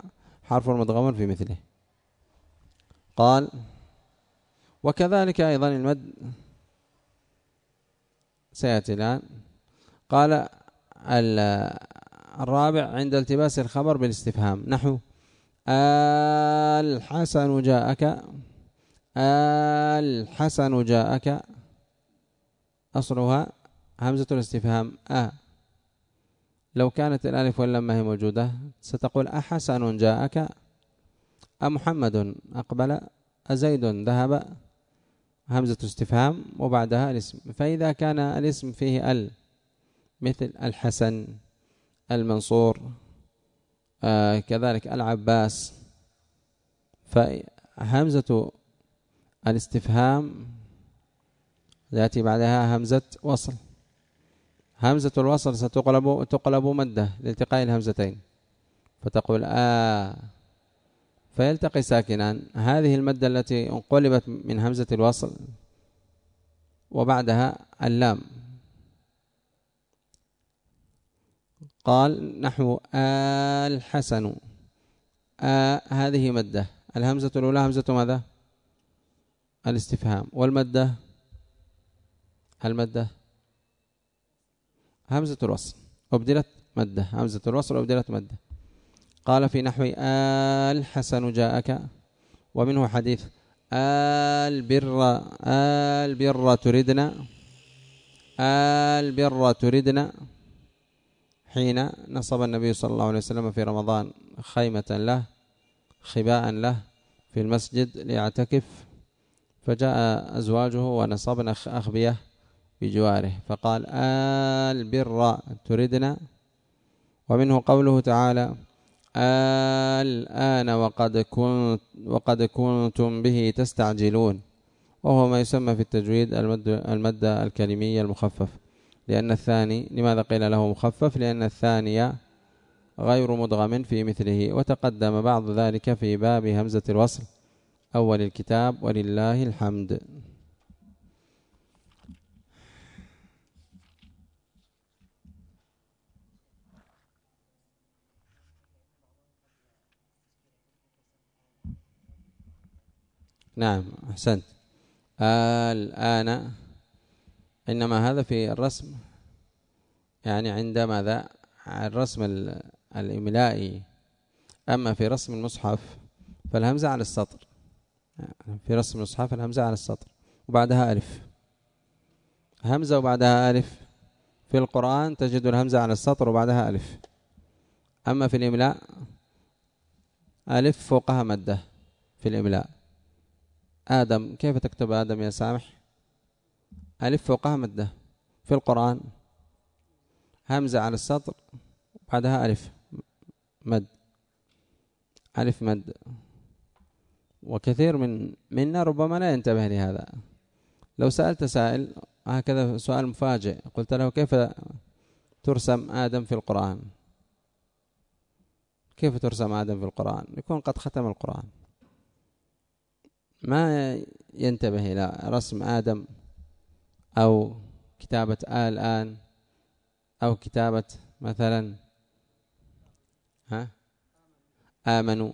حرف مدغم في مثله. قال وكذلك أيضا المد سيأتي الآن. قال الرابع عند التباس الخبر بالاستفهام. نحو الحسن جاءك. الحسن جاءك. أصلها همزة الاستفهام. أ. لو كانت الألف واللام هي موجودة ستقول أحسن جاءك. أمحمد أقبل. أزيد ذهب. همزة استفهام وبعدها الاسم. فإذا كان الاسم فيه ال مثل الحسن المنصور آه كذلك العباس فهمزة الاستفهام يأتي بعدها همزة وصل. همزة الوصل ستقلب تقلب مدة لالتقاء الهمزتين. فتقول آ فيلتقي ساكنان هذه المدة التي انقلبت من همزة الوصل وبعدها اللام. قال نحو الحسن. آ هذه مدة. الهمزة الأولى همزة ماذا؟ الاستفهام. والمدة؟ المدة؟ همزة الوصل. أبدلت مدة. همزة الوصل أبدلت مدة. قال في نحو الحسن جاءك ومنه حديث البر البر تردنا البر تردنا. حين نصب النبي صلى الله عليه وسلم في رمضان خيمة له خباء له في المسجد ليعتكف فجاء أزواجه ونصبن أخبية بجواره فقال البر تردنا ومنه قوله تعالى الآن وقد كنت وقد كنتم به تستعجلون وهو ما يسمى في التجويد المد المد الكلمي المخفف. لأن الثاني لماذا قيل له مخفف؟ لأن الثاني غير مدغم في مثله وتقدم بعض ذلك في باب همزة الوصل. أول الكتاب ولله الحمد. نعم أحسنت. الآن إنما هذا في الرسم. يعني عند ماذا الرسم الإملائي. أما في رسم المصحف فالهمزة على السطر. في رسم المصحف الهمزة على السطر وبعدها ألف. همزة وبعدها ألف. في القرآن تجد الهمزة على السطر وبعدها ألف. أما في الإملاء ألف فوقها مدة في الإملاء. آدم كيف تكتب آدم يا سامح؟ ألف فوقها مدة في القرآن همزة على السطر بعدها ألف مد ألف مد. وكثير من منا ربما لا ينتبه لهذا. لو سألت سائل هكذا سؤال مفاجئ قلت له كيف ترسم آدم في القرآن؟ كيف ترسم آدم في القرآن؟ يكون قد ختم القرآن. ما ينتبه إلى رسم آدم أو كتابة آل آن أو كتابة مثلا ها؟ آمنوا.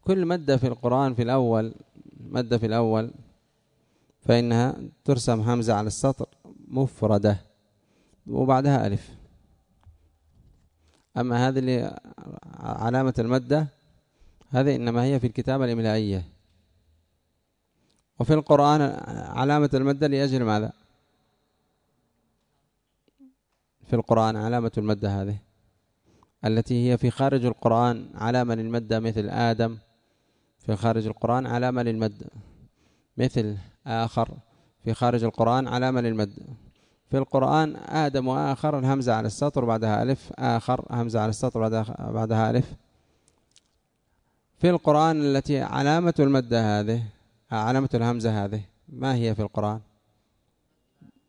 كل مادة في القرآن في الأول مادة في الأول فإنها ترسم همزة على السطر مفردة وبعدها ألف. أما هذه علامة المادة هذه إنما هي في الكتابة الإملائية. وفي القرآن علامة المادة لأجل ماذا؟ في القرآن علامة المادة هذه التي هي في خارج القرآن علامة للمادة مثل آدم في خارج القرآن علامة للمد مثل آخر في خارج القرآن علامة للمد. في القرآن آدم وآخر الهمزة على السطر بعدها ألف آخر همزة على السطر بعدها, بعدها ألف. في القرآن التي علامة المدة هذه علامة الهمزة هذه. ما هي في القرآن؟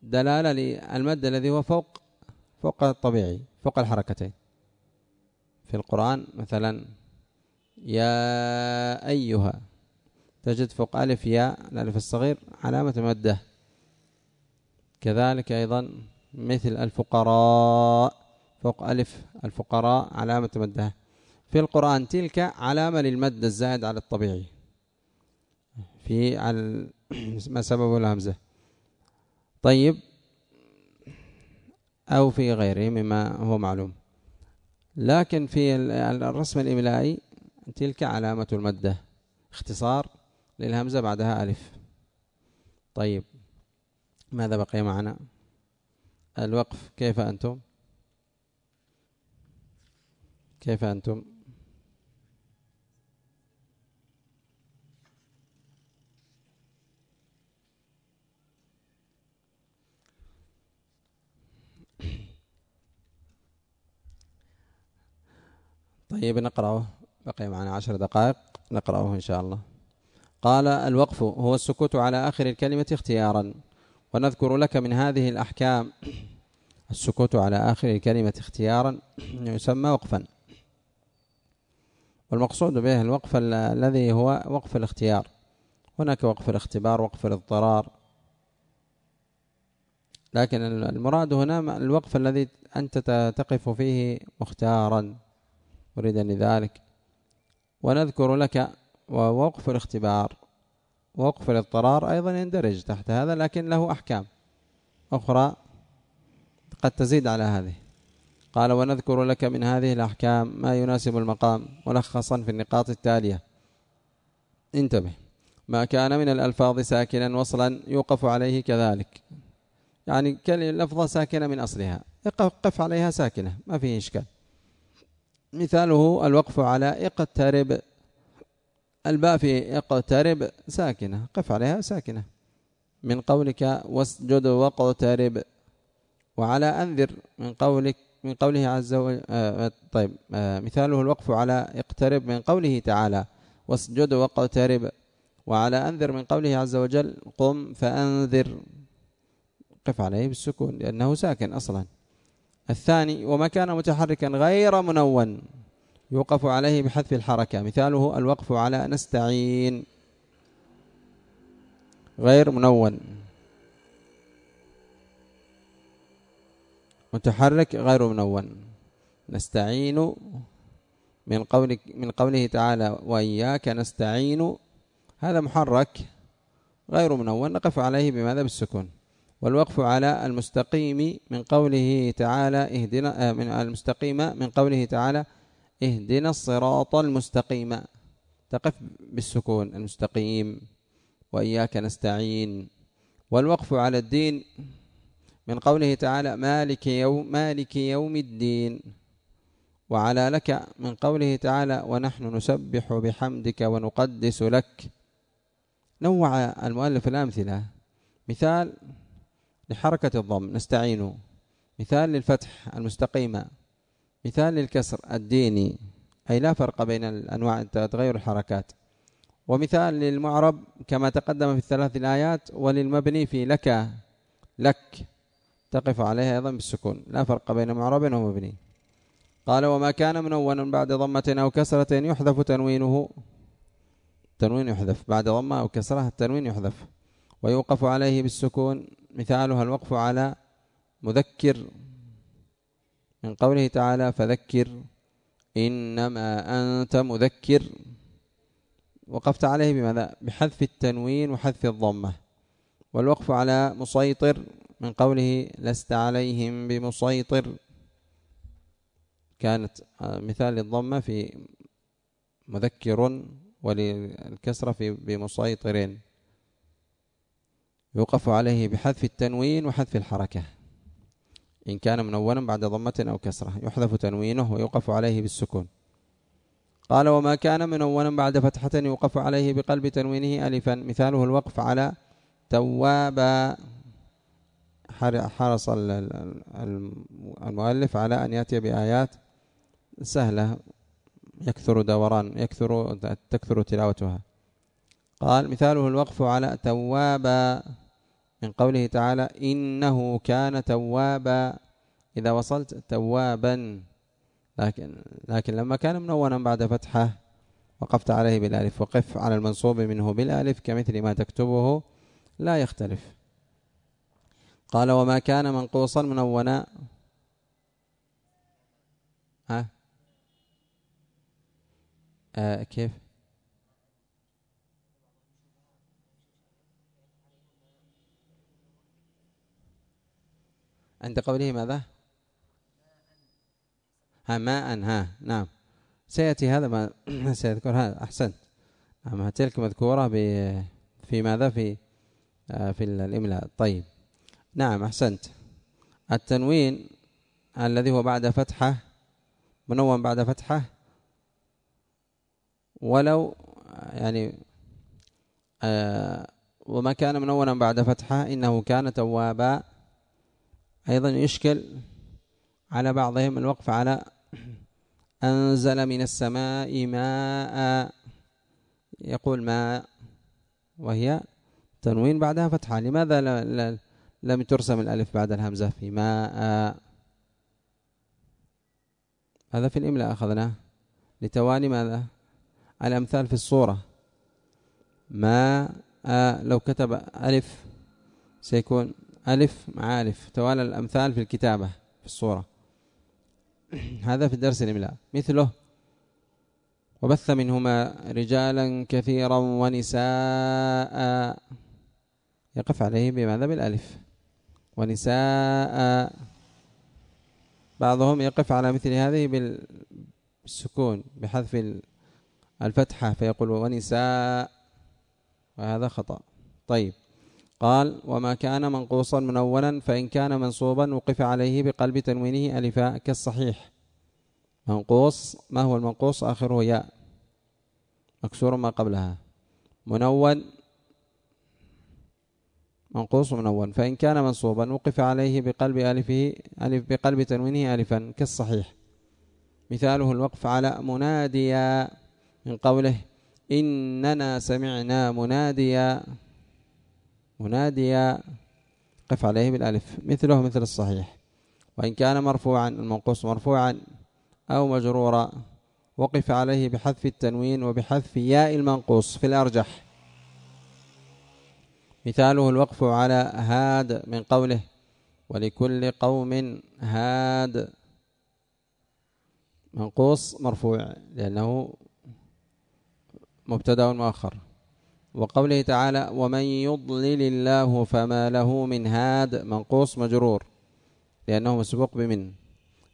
دلالة للمد الذي هو فوق فوق الطبيعي فوق الحركتين. في القرآن مثلا يا أيها تجد فوق ألف ياء الألف الصغير علامة مدة. كذلك أيضا مثل الفقراء فوق ألف الفقراء علامة مدة. في القرآن تلك علامة للمد الزائد على الطبيعي. في ما سببه الهمزة. طيب. أو في غيره مما هو معلوم. لكن في الرسم الإملائي تلك علامة المدة اختصار للهمزة بعدها ألف. طيب. ماذا بقي معنا؟ الوقف كيف أنتم؟ كيف أنتم؟ طيب نقرأه. بقي معنا عشر دقائق نقرأه إن شاء الله. قال الوقف هو السكوت على آخر الكلمة اختيارا ونذكر لك من هذه الأحكام. السكوت على آخر الكلمة اختيارا يسمى وقفا. والمقصود به الوقف الذي هو وقف الاختيار. هناك وقف الاختبار وقف الاضطرار. لكن المراد هنا الوقف الذي أنت تقف فيه مختارا. مريدا لذلك. ونذكر لك ووقف الاختبار ووقف الاضطرار أيضا يندرج تحت هذا لكن له أحكام أخرى قد تزيد على هذه. قال ونذكر لك من هذه الأحكام ما يناسب المقام ملخصا في النقاط التالية. انتبه ما كان من الألفاظ ساكنا وصلا يوقف عليه كذلك. يعني لفظة ساكنة من أصلها يقف عليها ساكنة ما فيه إشكال. مثاله الوقف على اقترب الباء في اقترب ساكنة قف عليها ساكنة. من قولك واسجد واقترب وعلى أنذر من قولك من قوله عز وجل آه طيب آه مثاله الوقف على اقترب من قوله تعالى واسجد واقترب وعلى أنذر من قوله عز وجل قم فأنذر. قف عليه بالسكون لأنه ساكن أصلا. الثاني وما كان متحركا غير منون يوقف عليه بحذف الحركة. مثاله الوقف على نستعين. غير منون. متحرك غير منون. نستعين من قولك من قوله تعالى وإياك نستعين هذا محرك غير منون. نقف عليه بماذا؟ بالسكون. والوقف على المستقيم من قوله تعالى اهدنا آه، من المستقيم من قوله تعالى اهدنا الصراط المستقيم. تقف بالسكون المستقيم وإياك نستعين. والوقف على الدين من قوله تعالى مالك يوم, مالك يوم الدين. وعلى لك من قوله تعالى ونحن نسبح بحمدك ونقدس لك. نوع المؤلف الأمثلة. مثال لحركة الضم نستعين مثال للفتح المستقيمة. مثال للكسر الديني. أي لا فرق بين الأنواع تغير الحركات. ومثال للمعرب كما تقدم في الثلاث الآيات وللمبني في لك لك. تقف عليها أيضا بالسكون. لا فرق بين معرب ومبني. قال وما كان منونا بعد ضمة أو كسرة يحذف تنوينه. تنوين يحذف. بعد ضمة أو كسرة التنوين يحذف. ويوقف عليه بالسكون. مثالها الوقف على مذكر. من قوله تعالى فذكر إنما أنت مذكر. وقفت عليه بماذا؟ بحذف التنوين وحذف الضمة. والوقف على مسيطر من قوله لست عليهم بمسيطر. كانت مثال الضمة في مذكر وللكسرة في بمسيطر. يوقف عليه بحذف التنوين وحذف الحركة. إن كان منونا بعد ضمة أو كسرة يحذف تنوينه ويوقف عليه بالسكون. قال وما كان منونا بعد فتحة يوقف عليه بقلب تنوينه ألفا. مثاله الوقف على توابا حرص المؤلف على أن يأتي بآيات سهلة يكثر دوران يكثر تكثر تلاوتها. قال مثاله الوقف على توابا من قوله تعالى إنه كان توابا. إذا وصلت توابا لكن لكن لما كان منونا بعد فتحة وقفت عليه بالألف وقف على المنصوب منه بالألف كمثل ما تكتبه لا يختلف. قال وما كان منقوصا منونا ها؟ آه كيف؟ عند قوله ماذا؟ ها ماء ها نعم. سيأتي هذا ما سيذكر هذا أحسنت. نعم تلك مذكورة في ماذا؟ في آه، في الإملاء. طيب. نعم أحسنت. التنوين الذي هو بعد فتحة منون بعد فتحة ولو يعني آه وما كان منونا بعد فتحة إنه كان توابا أيضا يشكل على بعضهم الوقف على أنزل من السماء ماء يقول ماء وهي تنوين بعدها فتحة. لماذا لم ترسم الألف بعد الهمزة في ماء؟ هذا في الإملاء أخذناه. لتوالي ماذا؟ الأمثال في الصورة. ما لو كتب ألف سيكون ألف مع ألف. توالى الأمثال في الكتابة في الصورة. هذا في الدرس الإملاء. مثله وبث منهما رجالا كثيرا ونساء. يقف عليه بماذا؟ بالألف. ونساء. بعضهم يقف على مثل هذه بالسكون بحذف الفتحة فيقول ونساء. وهذا خطأ. طيب. قال وما كان منقوصا منونا فإن كان منصوبا وقف عليه بقلب تنوينه ألفاء كالصحيح. منقوص ما هو المنقوص؟ آخره ياء. مكسور ما قبلها. منون منقوص منون فإن كان منصوبا وقف عليه بقلب ألفه ألف بقلب تنوينه ألفا كالصحيح. مثاله الوقف على مناديا. من قوله إننا سمعنا مناديا. مناديا قف عليه بالألف. مثله مثل الصحيح. وإن كان مرفوعا المنقوص مرفوعا أو مجرورا وقف عليه بحذف التنوين وبحذف ياء المنقوص في الأرجح. مثاله الوقف على هاد من قوله ولكل قوم هاد. منقوص مرفوع لأنه مبتدأ مؤخر. وقوله تعالى ومن يضلل الله فما له من هاد منقوص مجرور لأنه مسبوق بمن؟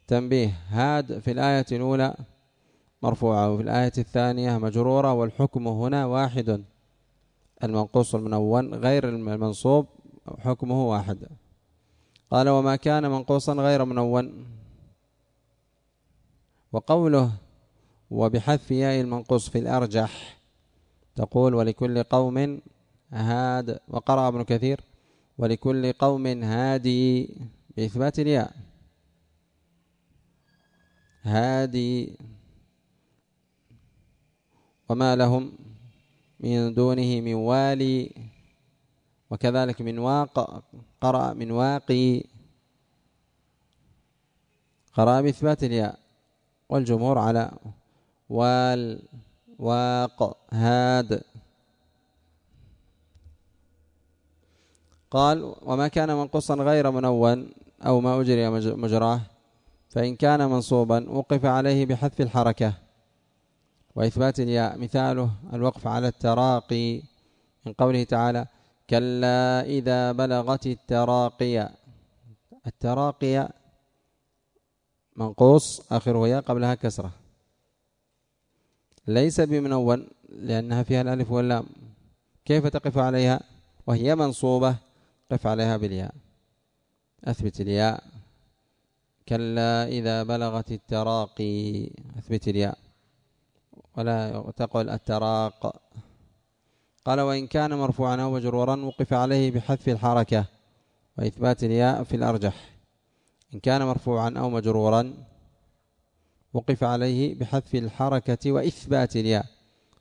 تنبيه. هاد في الآية الأولى مرفوعة وفي الآية الثانية مجرورة والحكم هنا واحد. المنقوص المنون غير المنصوب حكمه واحد. قال وما كان منقوصا غير منون. وقوله وبحذف ياء المنقوص في الأرجح تقول ولكل قوم هاد وقرأ ابن كثير ولكل قوم هادي بإثبات الياء. هادي. وما لهم من دونه من والي وكذلك من واق قرأ من واقي. قرأ بإثبات الياء والجمهور على وال. واق هاد. قال وما كان منقصا غير منون أو ما أجري مجراه فإن كان منصوبا وقف عليه بحذف الحركة. وإثبات الياء مثاله الوقف على التراقي. من قوله تعالى كلا إذا بلغت التراقي. التراقي منقوص آخره ياء قبلها كسرة. ليس بمنون لأنها فيها الألف واللام. كيف تقف عليها؟ وهي منصوبة قف عليها بالياء. أثبت الياء. كلا إذا بلغت التراقي. أثبت الياء. ولا تقل التراق. قال وإن كان مرفوعا أو مجرورا وقف عليه بحذف الحركة وإثبات الياء في الأرجح. إن كان مرفوعا أو مجرورا وقف عليه بحذف الحركة وإثبات الياء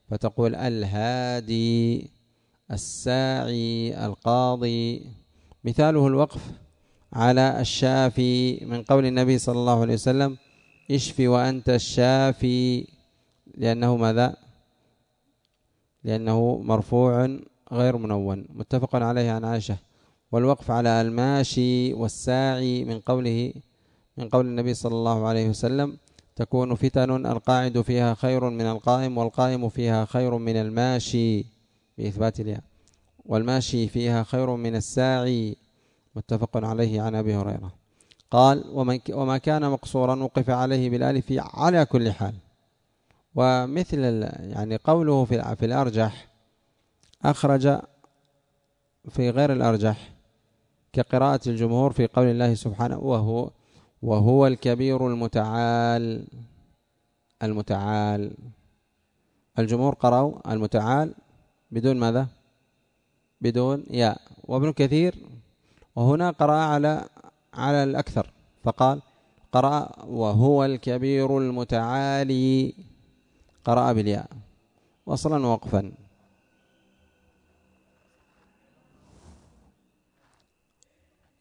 فتقول الهادي الساعي القاضي. مثاله الوقف على الشافي من قول النبي صلى الله عليه وسلم اشفي وأنت الشافي. لأنه ماذا؟ لأنه مرفوع غير منون. متفق عليه عن عائشة. والوقف على الماشي والساعي من قوله من قول النبي صلى الله عليه وسلم تكون فتن القاعد فيها خير من القائم والقائم فيها خير من الماشي بإثبات الياء. والماشي فيها خير من الساعي. متفق عليه عن أبي هريرة. قال وما كان مقصورا وقف عليه بالألف على كل حال. ومثل يعني قوله في في الأرجح أخرج في غير الأرجح كقراءة الجمهور في قول الله سبحانه وهو وهو الكبير المتعال المتعال. الجمهور قرأوا المتعال بدون ماذا؟ بدون ياء. وابن كثير وهنا قرأ على على الأكثر فقال قرأ وهو الكبير المتعالي. قرأ بالياء. وصلا ووقفا.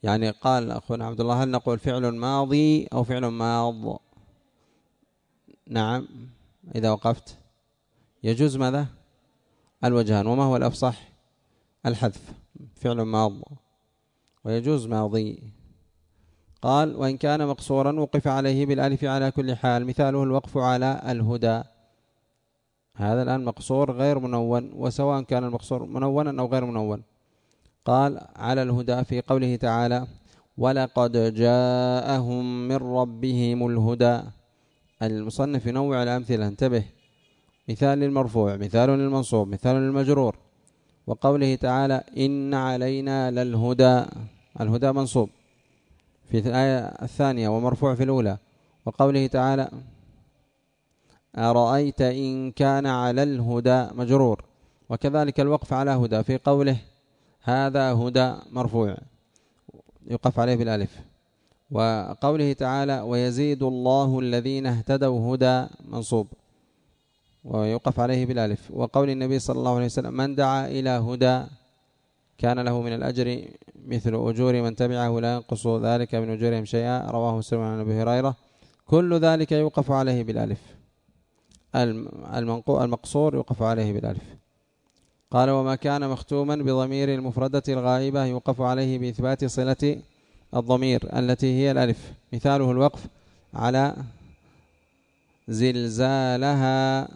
يعني قال أخونا عبد الله هل نقول فعل ماضي أو فعل ماض؟ نعم. إذا وقفت. يجوز ماذا؟ الوجهان. وما هو الأفصح؟ الحذف. فعل ماض. ويجوز ماضي. قال وإن كان مقصورا وقف عليه بالألف على كل حال مثاله الوقف على الهدى. هذا الآن مقصور غير منون وسواء كان المقصور منونا أو غير منون. قال على الهدى في قوله تعالى ولقد جاءهم من ربهم الهدى المصنف ينوع الأمثلة انتبه. مثال للمرفوع مثال للمنصوب مثال للمجرور. وقوله تعالى إن علينا للهدى الهدى منصوب في الآية الثانية ومرفوع في الأولى. وقوله تعالى أرأيت إن كان على الهدى مجرور. وكذلك الوقف على هدى في قوله هذا هدى مرفوع يقف عليه بالألف. وقوله تعالى ويزيد الله الذين اهتدوا هدى منصوب. ويوقف عليه بالألف. وقول النبي صلى الله عليه وسلم من دعا إلى هدى كان له من الأجر مثل أجور من تبعه لا ينقص ذلك من أجورهم شيئا. رواه مسلم عن أبي هريرة. كل ذلك يوقف عليه بالألف. المقصور يوقف عليه بالألف. قال وما كان مختوما بضمير المفردة الغائبة يوقف عليه بإثبات صلة الضمير التي هي الألف. مثاله الوقف على زلزالها.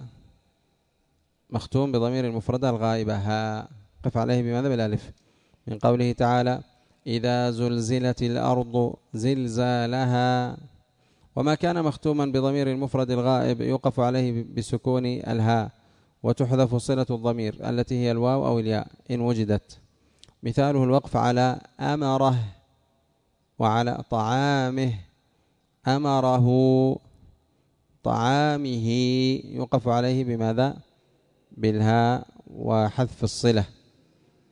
مختوم بضمير المفردة الغائبة. ها. قف عليه بماذا؟ بالألف. من قوله تعالى إذا زلزلت الأرض زلزالها. وما كان مختوما بضمير المفرد الغائب يوقف عليه بسكون الهاء. وتحذف صلة الضمير التي هي الواو أو الياء إن وجدت. مثاله الوقف على أمره وعلى طعامه. أمره طعامه يوقف عليه بماذا؟ بالهاء وحذف الصلة.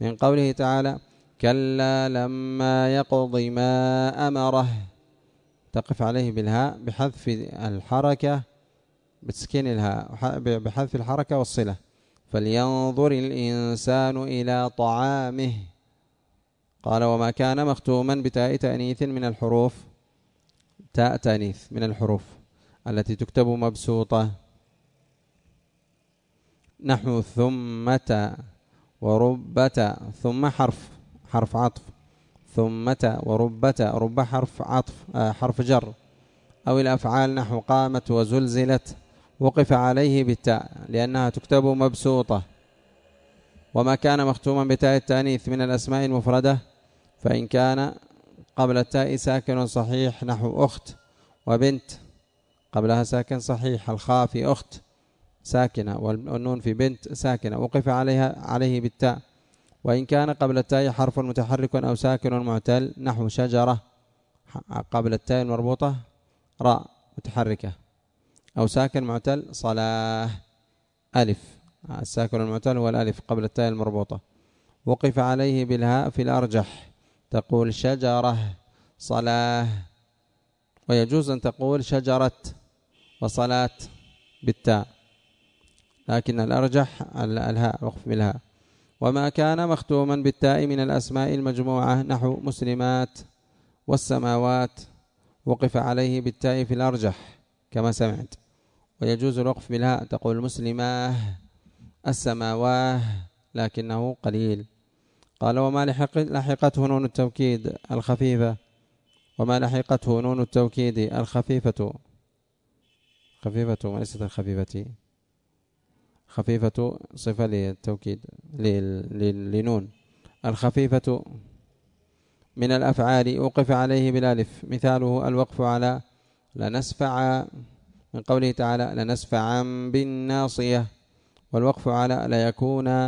من قوله تعالى كلا لما يقض ما أمره. تقف عليه بالهاء بحذف الحركة بتسكين الهاء بحذف الحركة والصلة. فلينظر الإنسان إلى طعامه. قال وما كان مختوما بتاء تأنيث من الحروف تاء تأنيث من الحروف التي تكتب مبسوطة. نحو ثمة وربة ثم حرف حرف عطف. ثمة وربة رب حرف عطف آه، حرف جر. أو الأفعال نحو قامت وزلزلت. وقف عليه بالتاء لأنها تكتب مبسوطة. وما كان مختوما بتاء التأنيث من الأسماء المفردة فإن كان قبل التاء ساكن صحيح نحو أخت وبنت قبلها ساكن صحيح الخاء في أخت ساكنة والنون في بنت ساكنة وقف عليها عليه بالتاء. وإن كان قبل التاء حرف متحرك أو ساكن معتل نحو شجرة قبل التاء المربوطة راء متحركة. أو ساكن معتل صلاة. ألف. الساكن المعتل هو الألف قبل التاء المربوطة. وقف عليه بالهاء في الأرجح. تقول شجرة. صلاة. ويجوز أن تقول شجرة وصلاة بالتاء. لكن الأرجح الهاء وقف بالهاء. وما كان مختوما بالتاء من الأسماء المجموعة نحو مسلمات والسماوات. وقف عليه بالتاء في الأرجح كما سمعت. ويجوز الوقف بالهاء تقول مسلماه السماواه لكنه قليل. قال وما لحق لحقته نون التوكيد الخفيفة. وما لحقته نون التوكيد الخفيفة. خفيفة وليست الخفيفة. خفيفة صفة للتوكيد لنون. الخفيفة من الأفعال أوقف عليه بالالف مثاله الوقف على لنسفع من قوله تعالى لنسفعا بالناصية والوقف على ليكون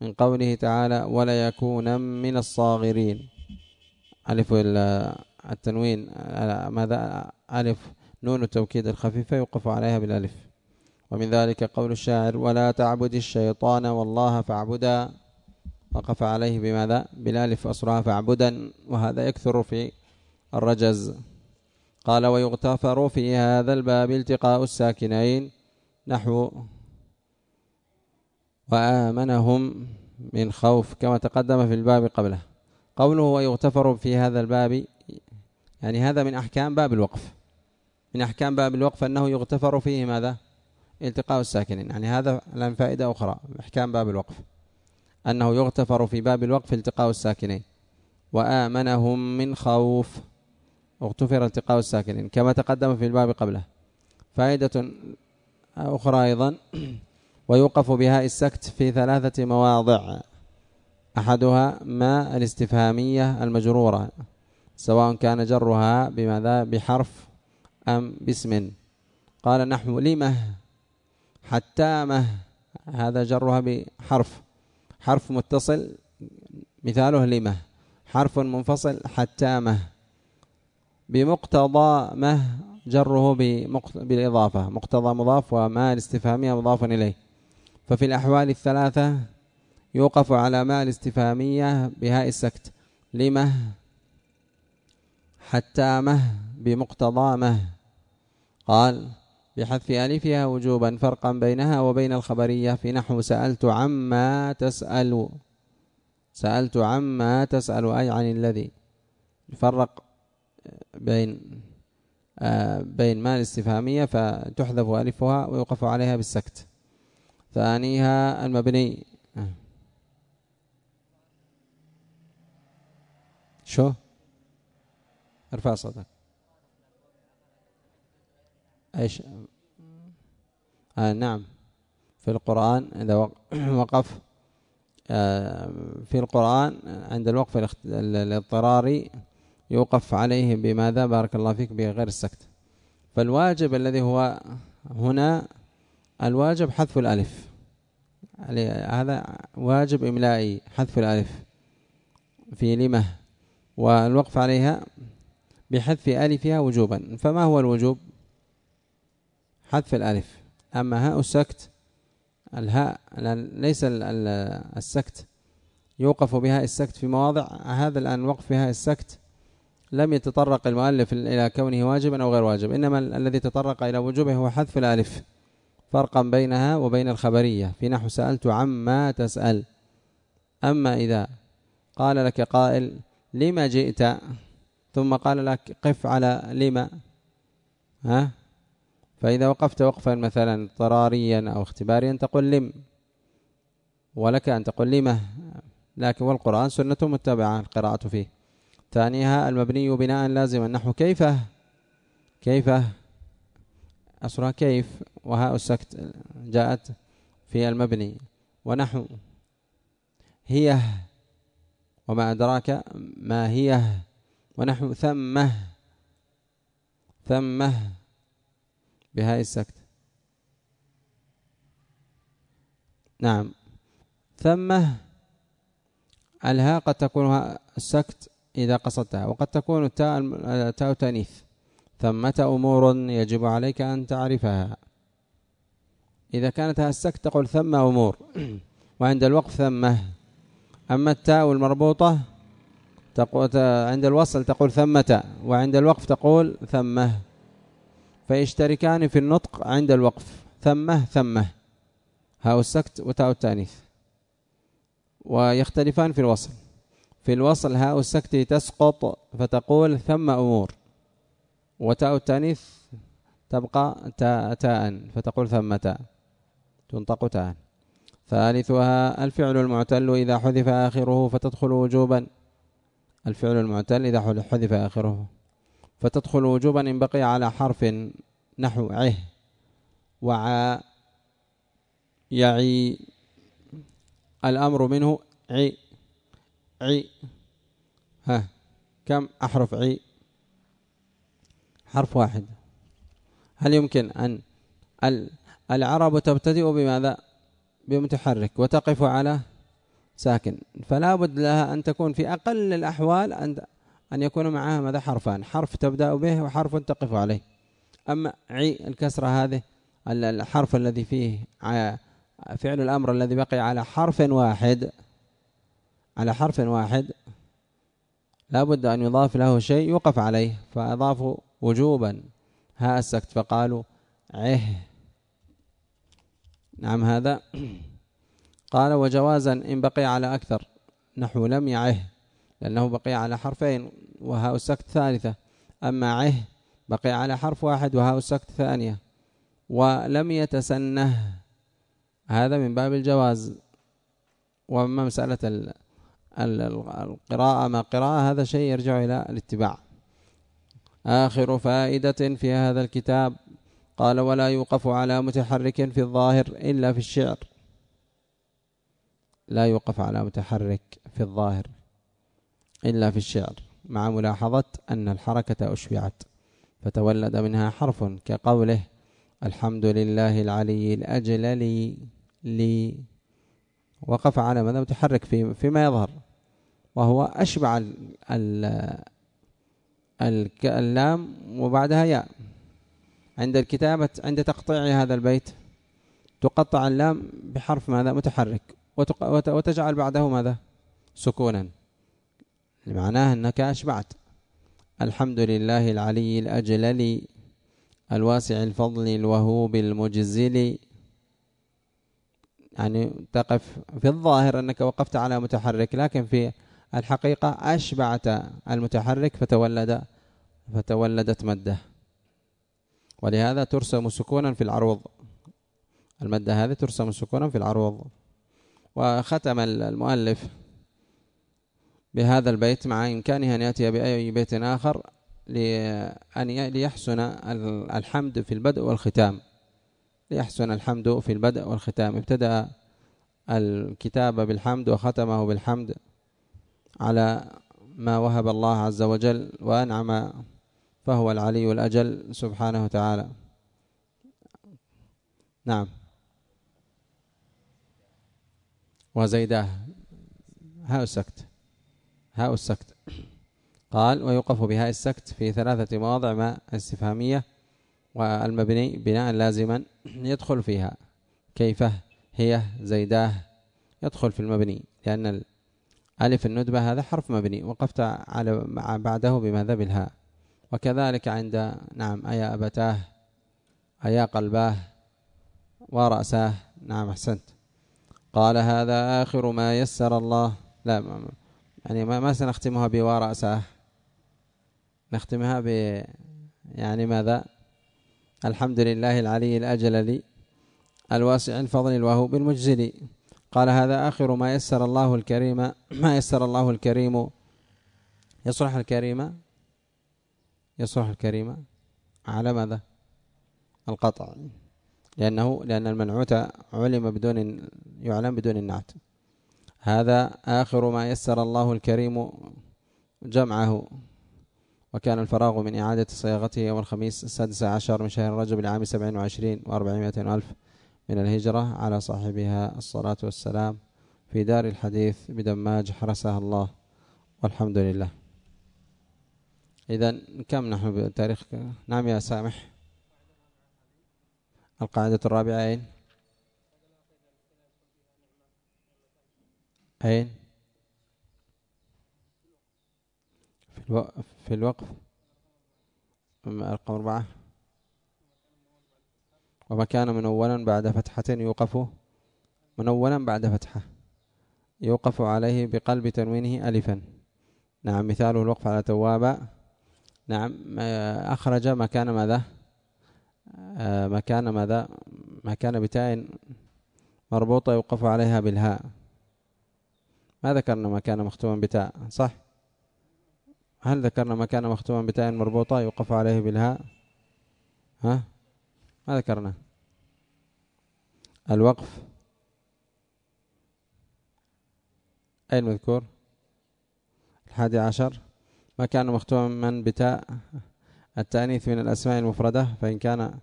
من قوله تعالى ولا يكون من الصاغرين. ألف التنوين ماذا؟ ألف نون التوكيد الخفيفة يوقف عليها بالألف. ومن ذلك قول الشاعر ولا تعبد الشيطان والله فاعبدا. وقف عليه بماذا؟ بالألف أصرها فاعبدا. وهذا يكثر في الرجز. قال ويغتفر في هذا الباب التقاء الساكنين نحو وآمنهم من خوف كما تقدم في الباب قبله. قوله ويغتفر في هذا الباب يعني هذا من أحكام باب الوقف. من أحكام باب الوقف أنه يغتفر فيه ماذا؟ التقاء الساكنين. يعني هذا الآن فائدة أخرى أحكام باب الوقف. أنه يغتفر في باب الوقف التقاء الساكنين. وآمنهم من خوف. اغتفر التقاء الساكنين كما تقدم في الباب قبله. فائدة أخرى أيضا ويوقف بها السكت في ثلاثة مواضع. أحدها ما الاستفهامية المجرورة سواء كان جرها بماذا بحرف أم باسم. قال نحو لمه حتامه هذا جرها بحرف. حرف متصل مثاله لمه. حرف منفصل حتامه. بمقتضى مه جره بالإضافة. مقتضى مضاف وما الاستفهامية مضاف إليه. ففي الأحوال الثلاثة يوقف على ما الاستفهامية بهاء السكت. لمه حتى مه بمقتضى مه. قال بحذف ألفها وجوبا فرقا بينها وبين الخبرية في نحو سألت عما تسأل سألت عما تسأل أي عن الذي يفرق بين آه، بين ما الاستفهامية فتحذف ألفها ويوقف عليها بالسكت. ثانيها المبني. شو؟ ارفع صوتك. إيش؟ آه نعم. في القرآن إذا وقف آه في القرآن عند الوقف الاضطراري يوقف عليه بماذا؟ بارك الله فيك بغير السكت. فالواجب الذي هو هنا الواجب حذف الألف. هذا واجب إملائي حذف الألف في لمة والوقف عليها بحذف ألفها وجوبا. فما هو الوجوب؟ حذف الألف. أما هاء السكت الهاء ليس السكت. يوقف بها السكت في مواضع. هذا الآن وقف بها السكت لم يتطرق المؤلف إلى كونه واجبا أو غير واجب إنما الذي تطرق إلى وجوبه هو حذف الألف فرقا بينها وبين الخبرية. في نحو سألت عما تسأل أما إذا قال لك قائل لما جئت ثم قال لك قف على لما ها؟ فإذا وقفت وقفا مثلا اضطراريا أو اختباريا تقول لم ولك أن تقول لمه لكن والقرآن سنة متبعة القراءة فيه. ثانيها المبني بناء لازما نحو كيف؟ كيف؟ أصلها كيف؟ وهاء السكت جاءت في المبني. ونحو. هي. وما أدراك ما هي؟ ونحو ثمه ثمه بهاء السكت. نعم. ثمه الهاء قد تكون السكت. إذا قصدتها. وقد تكون التاء تاء تانيث. ثمة أمور يجب عليك أن تعرفها؟ إذا كانت السكت تقول ثم أمور. وعند الوقف ثمه أما التاء المربوطة تقول عند الوصل تقول ثمة وعند الوقف تقول ثمه فيشتركان في النطق عند الوقف. ثمه ثمه هاء السكت وتاء التانيث. ويختلفان في الوصل. في الوصل هاء السكت تسقط فتقول ثم أمور. وتاء التانيث تبقى تاء تاء فتقول ثم تاء تنطق تاء. ثالثها الفعل المعتل إذا حذف آخره فتدخل وجوبا. الفعل المعتل إذا حذف آخره فتدخل وجوبا إن بقي على حرف نحو عه. وعا يعي. الأمر منه عي. عي. ها كم؟ أحرف عي. حرف واحد. هل يمكن أن العرب تبتدئ بماذا؟ بمتحرك وتقف على ساكن. فلا بد لها أن تكون في أقل الأحوال أن أن يكون معها ماذا؟ حرفان. حرف تبدأ به وحرف تقف عليه. أما عي الكسرة هذه الحرف الذي فيه فعل الأمر الذي بقي على حرف واحد على حرف واحد لا بد أن يضاف له شيء يوقف عليه فأضافوا وجوبا. ها السكت فقالوا عه. نعم هذا. قال وجوازا إن بقي على أكثر. نحو لم يعه لأنه بقي على حرفين وهاء السكت ثالثة. أما عه بقي على حرف واحد وهاء السكت ثانية. ولم يتسنه. هذا من باب الجواز. وأما مسألة القراءة ما قراءة هذا شيء يرجع إلى الاتباع. آخر فائدة في هذا الكتاب قال ولا يوقف على متحرك في الظاهر إلا في الشعر. لا يوقف على متحرك في الظاهر إلا في الشعر مع ملاحظة أن الحركة أشبعت فتولد منها حرف كقوله الحمد لله العلي الأجل لي لي. وقف على ماذا متحرك في فيما يظهر وهو أشبع ال ال اللام وبعدها ياء. عند الكتابة عند تقطيع هذا البيت تقطع اللام بحرف ماذا متحرك وتجعل بعده ماذا؟ سكونا. معناه أنك أشبعت. الحمد لله العلي الأجلل الواسع الفضل الوهوب المجزل يعني تقف في الظاهر أنك وقفت على متحرك لكن في الحقيقة أشبعت المتحرك فتولد فتولدت مدة ولهذا ترسم سكونا في العروض. المادة هذه ترسم سكونا في العروض. وختم المؤلف بهذا البيت مع إمكانه أن يأتي بأي بيت آخر لأن ليحسن الحمد في البدء والختام. ليحسن الحمد في البدء والختام. ابتدأ الكتاب بالحمد وختمه بالحمد على ما وهب الله عز وجل وأنعم فهو العلي الأجل سبحانه وتعالى. نعم. وزيداه هاء السكت. هاء السكت. قال ويوقف بها السكت في ثلاثة مواضع ما استفهامية والمبني بناء لازما يدخل فيها. كيف هي؟ زيداه؟ يدخل في المبني لأن ألف الندبة هذا حرف مبني وقفت على بعده بماذا بالهاء وكذلك عند نعم أيا أبتاه أيا قلباه ورأساه. نعم أحسنت. قال هذا آخر ما يسر الله. لا يعني ما سنختمها بورأساه. نختمها ب يعني ماذا؟ الحمد لله العلي الأجل الواسع الفضل الوهوب المجزل. قال هذا آخر ما يسر الله الكريم ما يسر الله الكريم. يصلح الكريم؟ يصلح الكريم على ماذا؟ القطع. لأنه لأن المنعوت علم بدون يعلم بدون النعت. هذا آخر ما يسر الله الكريم جمعه. وكان الفراغ من إعادة صياغته يوم الخميس السادس عشر من شهر رجب العام سبعين وعشرين وأربعمائة ألف من الهجرة على صاحبها الصلاة والسلام في دار الحديث بدماج حرسها الله والحمد لله. إذا كم نحن بتاريخ نعم يا سامح. القاعدة الرابعة أين؟ أين؟ في الوقف. رقم أربعة. وما كان منونا بعد فتحة يوقف منونا بعد فتحة يوقف عليه بقلب تنوينه ألفا. نعم مثاله الوقف على توابا نعم أخرج مكان ماذا؟ آه، مكان ماذا؟ مكان بتاء مربوطة يوقف عليها بالهاء. ما ذكرنا مكان مختوما بتاء صح؟ هل ذكرنا مكان مختوما بتاء مربوطة يوقف عليه بالهاء؟ ها؟ ما ذكرنا. الوقف. أين مذكور؟ الحادي عشر. ما كان مختوما بتاء التأنيث من الأسماء المفردة فإن كان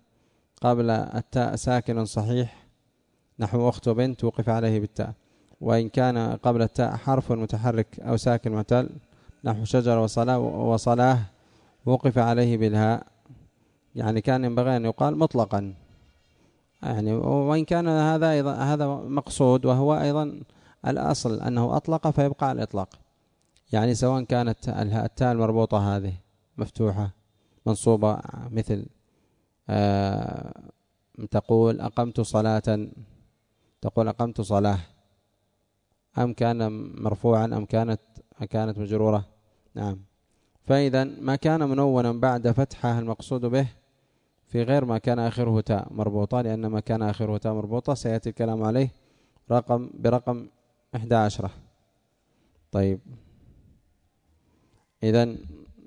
قبل التاء ساكن صحيح نحو أخت وبنت وقف عليه بالتاء. وإن كان قبل التاء حرف متحرك أو ساكن معتل نحو شجر وصلاة وصلاة وقف عليه بالهاء. يعني كان ينبغي أن يقال مطلقا. يعني وإن كان هذا أيضا هذا مقصود وهو أيضا الأصل أنه أطلق فيبقى على الإطلاق. يعني سواء كانت التاء المربوطة هذه مفتوحة منصوبة مثل آه تقول أقمت صلاة تقول أقمت صلاة. أم كان مرفوعا أم كانت كانت مجرورة. نعم. فإذا ما كان منونا بعد فتحة المقصود به في غير ما كان آخره تاء مربوطة لأن ما كان آخره تاء مربوطة سيأتي الكلام عليه رقم برقم إحدى عشرة. طيب. إذا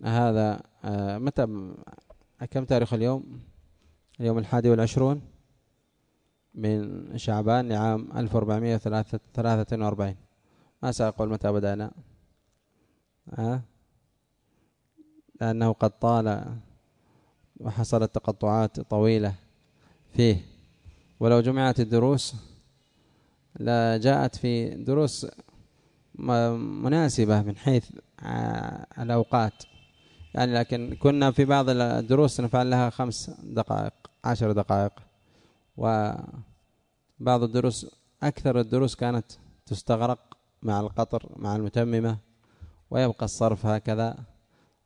هذا آه متى كم تاريخ اليوم؟ اليوم الحادي والعشرون من شعبان لعام 1443 ما سأقول متى بدأنا. لأنه قد طال وحصلت تقطعات طويلة فيه. ولو جمعت الدروس لجاءت في دروس مناسبة من حيث الأوقات. يعني لكن كنا في بعض الدروس نفعل لها خمس دقائق عشر دقائق. وبعض الدروس أكثر الدروس كانت تستغرق مع القطر مع المتممة. ويبقى الصرف هكذا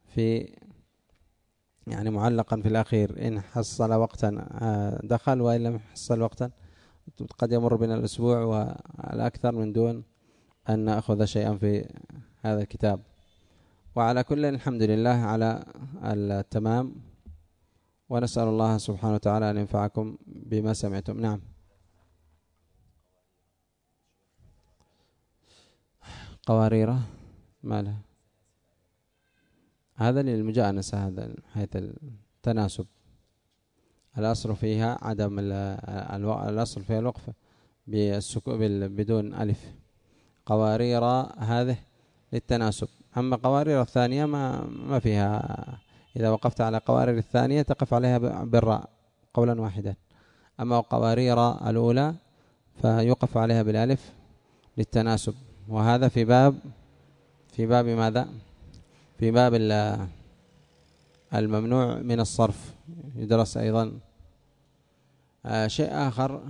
في يعني معلقا في الأخير. إن حصل وقتا آه، دخل وإن لم يحصل وقتا قد يمر بنا الأسبوع والأكثر من دون أن نأخذ شيئا في هذا الكتاب. وعلى كل الحمد لله على التمام. ونسأل الله سبحانه وتعالى أن ينفعكم بما سمعتم. نعم. قواريره ما لها هذا للمجانسة هذا حيث التناسب. الأصل فيها عدم الأصل فيها الوقف بدون ألف. قوارير هذه للتناسب. أما قوارير الثانية ما ما فيها. إذا وقفت على قوارير الثانية تقف عليها بالراء قولا واحدا. أما قوارير الأولى فيوقف عليها بالألف للتناسب. وهذا في باب في باب ماذا؟ في باب الممنوع من الصرف يدرس أيضا. آه، شيء آخر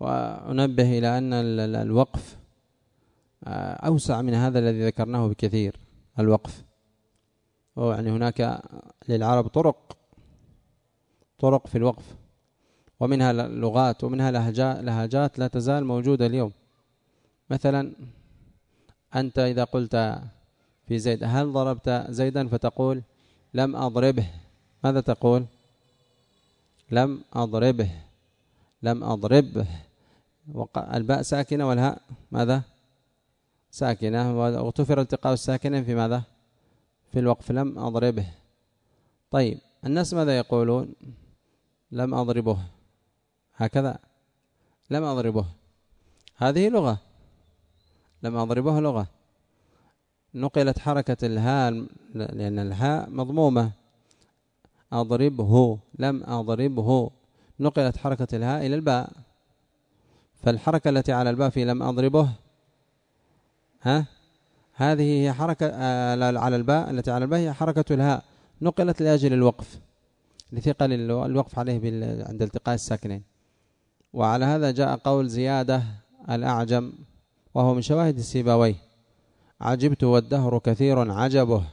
وأنبه إلى أن الوقف آه، أوسع من هذا الذي ذكرناه بكثير الوقف. يعني هناك للعرب طرق طرق في الوقف. ومنها لغات ومنها لهجات لا تزال موجودة اليوم. مثلا أنت إذا قلت في زيد هل ضربت زيدا؟ فتقول لم أضربه. ماذا تقول؟ لم أضربه. لم أضربه الباء ساكنة والهاء ماذا؟ ساكنة. واغتفر التقاء الساكنين في ماذا؟ في الوقف. لم أضربه. طيب الناس ماذا يقولون؟ لم أضربه. هكذا. لم أضربه. هذه لغة. لم أضربه لغة. نقلت حركة الهاء لأن الهاء مضمومة. أضربه لم أضربه. نقلت حركة الهاء إلى الباء. فالحركة التي على الباء في لم أضربه ها؟ هذه هي حركة آه، على الباء التي على الباء هي حركة الهاء. نقلت لأجل الوقف لثقل الوقف عليه عند التقاء الساكنين. وعلى هذا جاء قول زيادة الأعجم. وهو من شواهد السيباوي. عجبت والدهر كثير عجبه.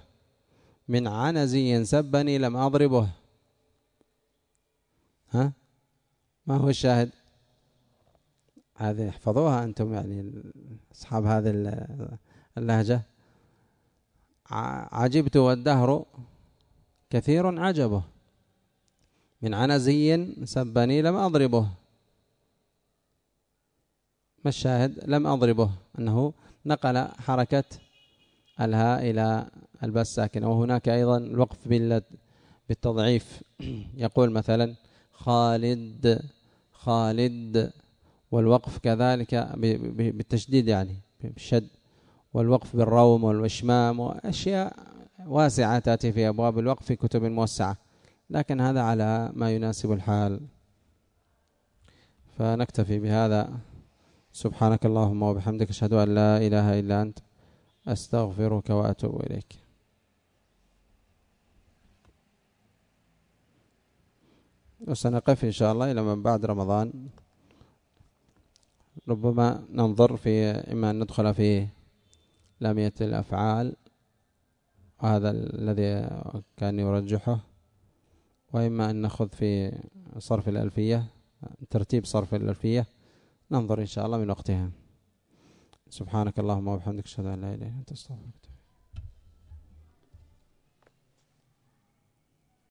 من عنزي سبني لم أضربه. ها؟ ما هو الشاهد؟ هذه احفظوها أنتم يعني أصحاب هذه اللهجة. عجبت والدهر كثير عجبه. من عنزي سبني لم أضربه. ما الشاهد؟ لم أضربه. أنه نقل حركة الهاء إلى الباء الساكنة. وهناك أيضا الوقف بالتضعيف. يقول مثلا خالد خالد والوقف كذلك بالتشديد يعني بالشد. والوقف بالروم والإشمام وأشياء واسعة تأتي في أبواب الوقف في كتب موسعة. لكن هذا على ما يناسب الحال. فنكتفي بهذا. سبحانك اللهم وبحمدك أشهد أن لا إله إلا أنت أستغفرك وأتوب إليك. وسنقف إن شاء الله إلى من بعد رمضان. ربما ننظر في إما أن ندخل في لامية الأفعال وهذا الذي كان يرجحه وإما أن نأخذ في صرف الألفية ترتيب صرف الألفية. ننظر إن شاء الله من وقتها. سبحانك اللهم وبحمدك أشهد أن لا إله إلا أنت أستغفرك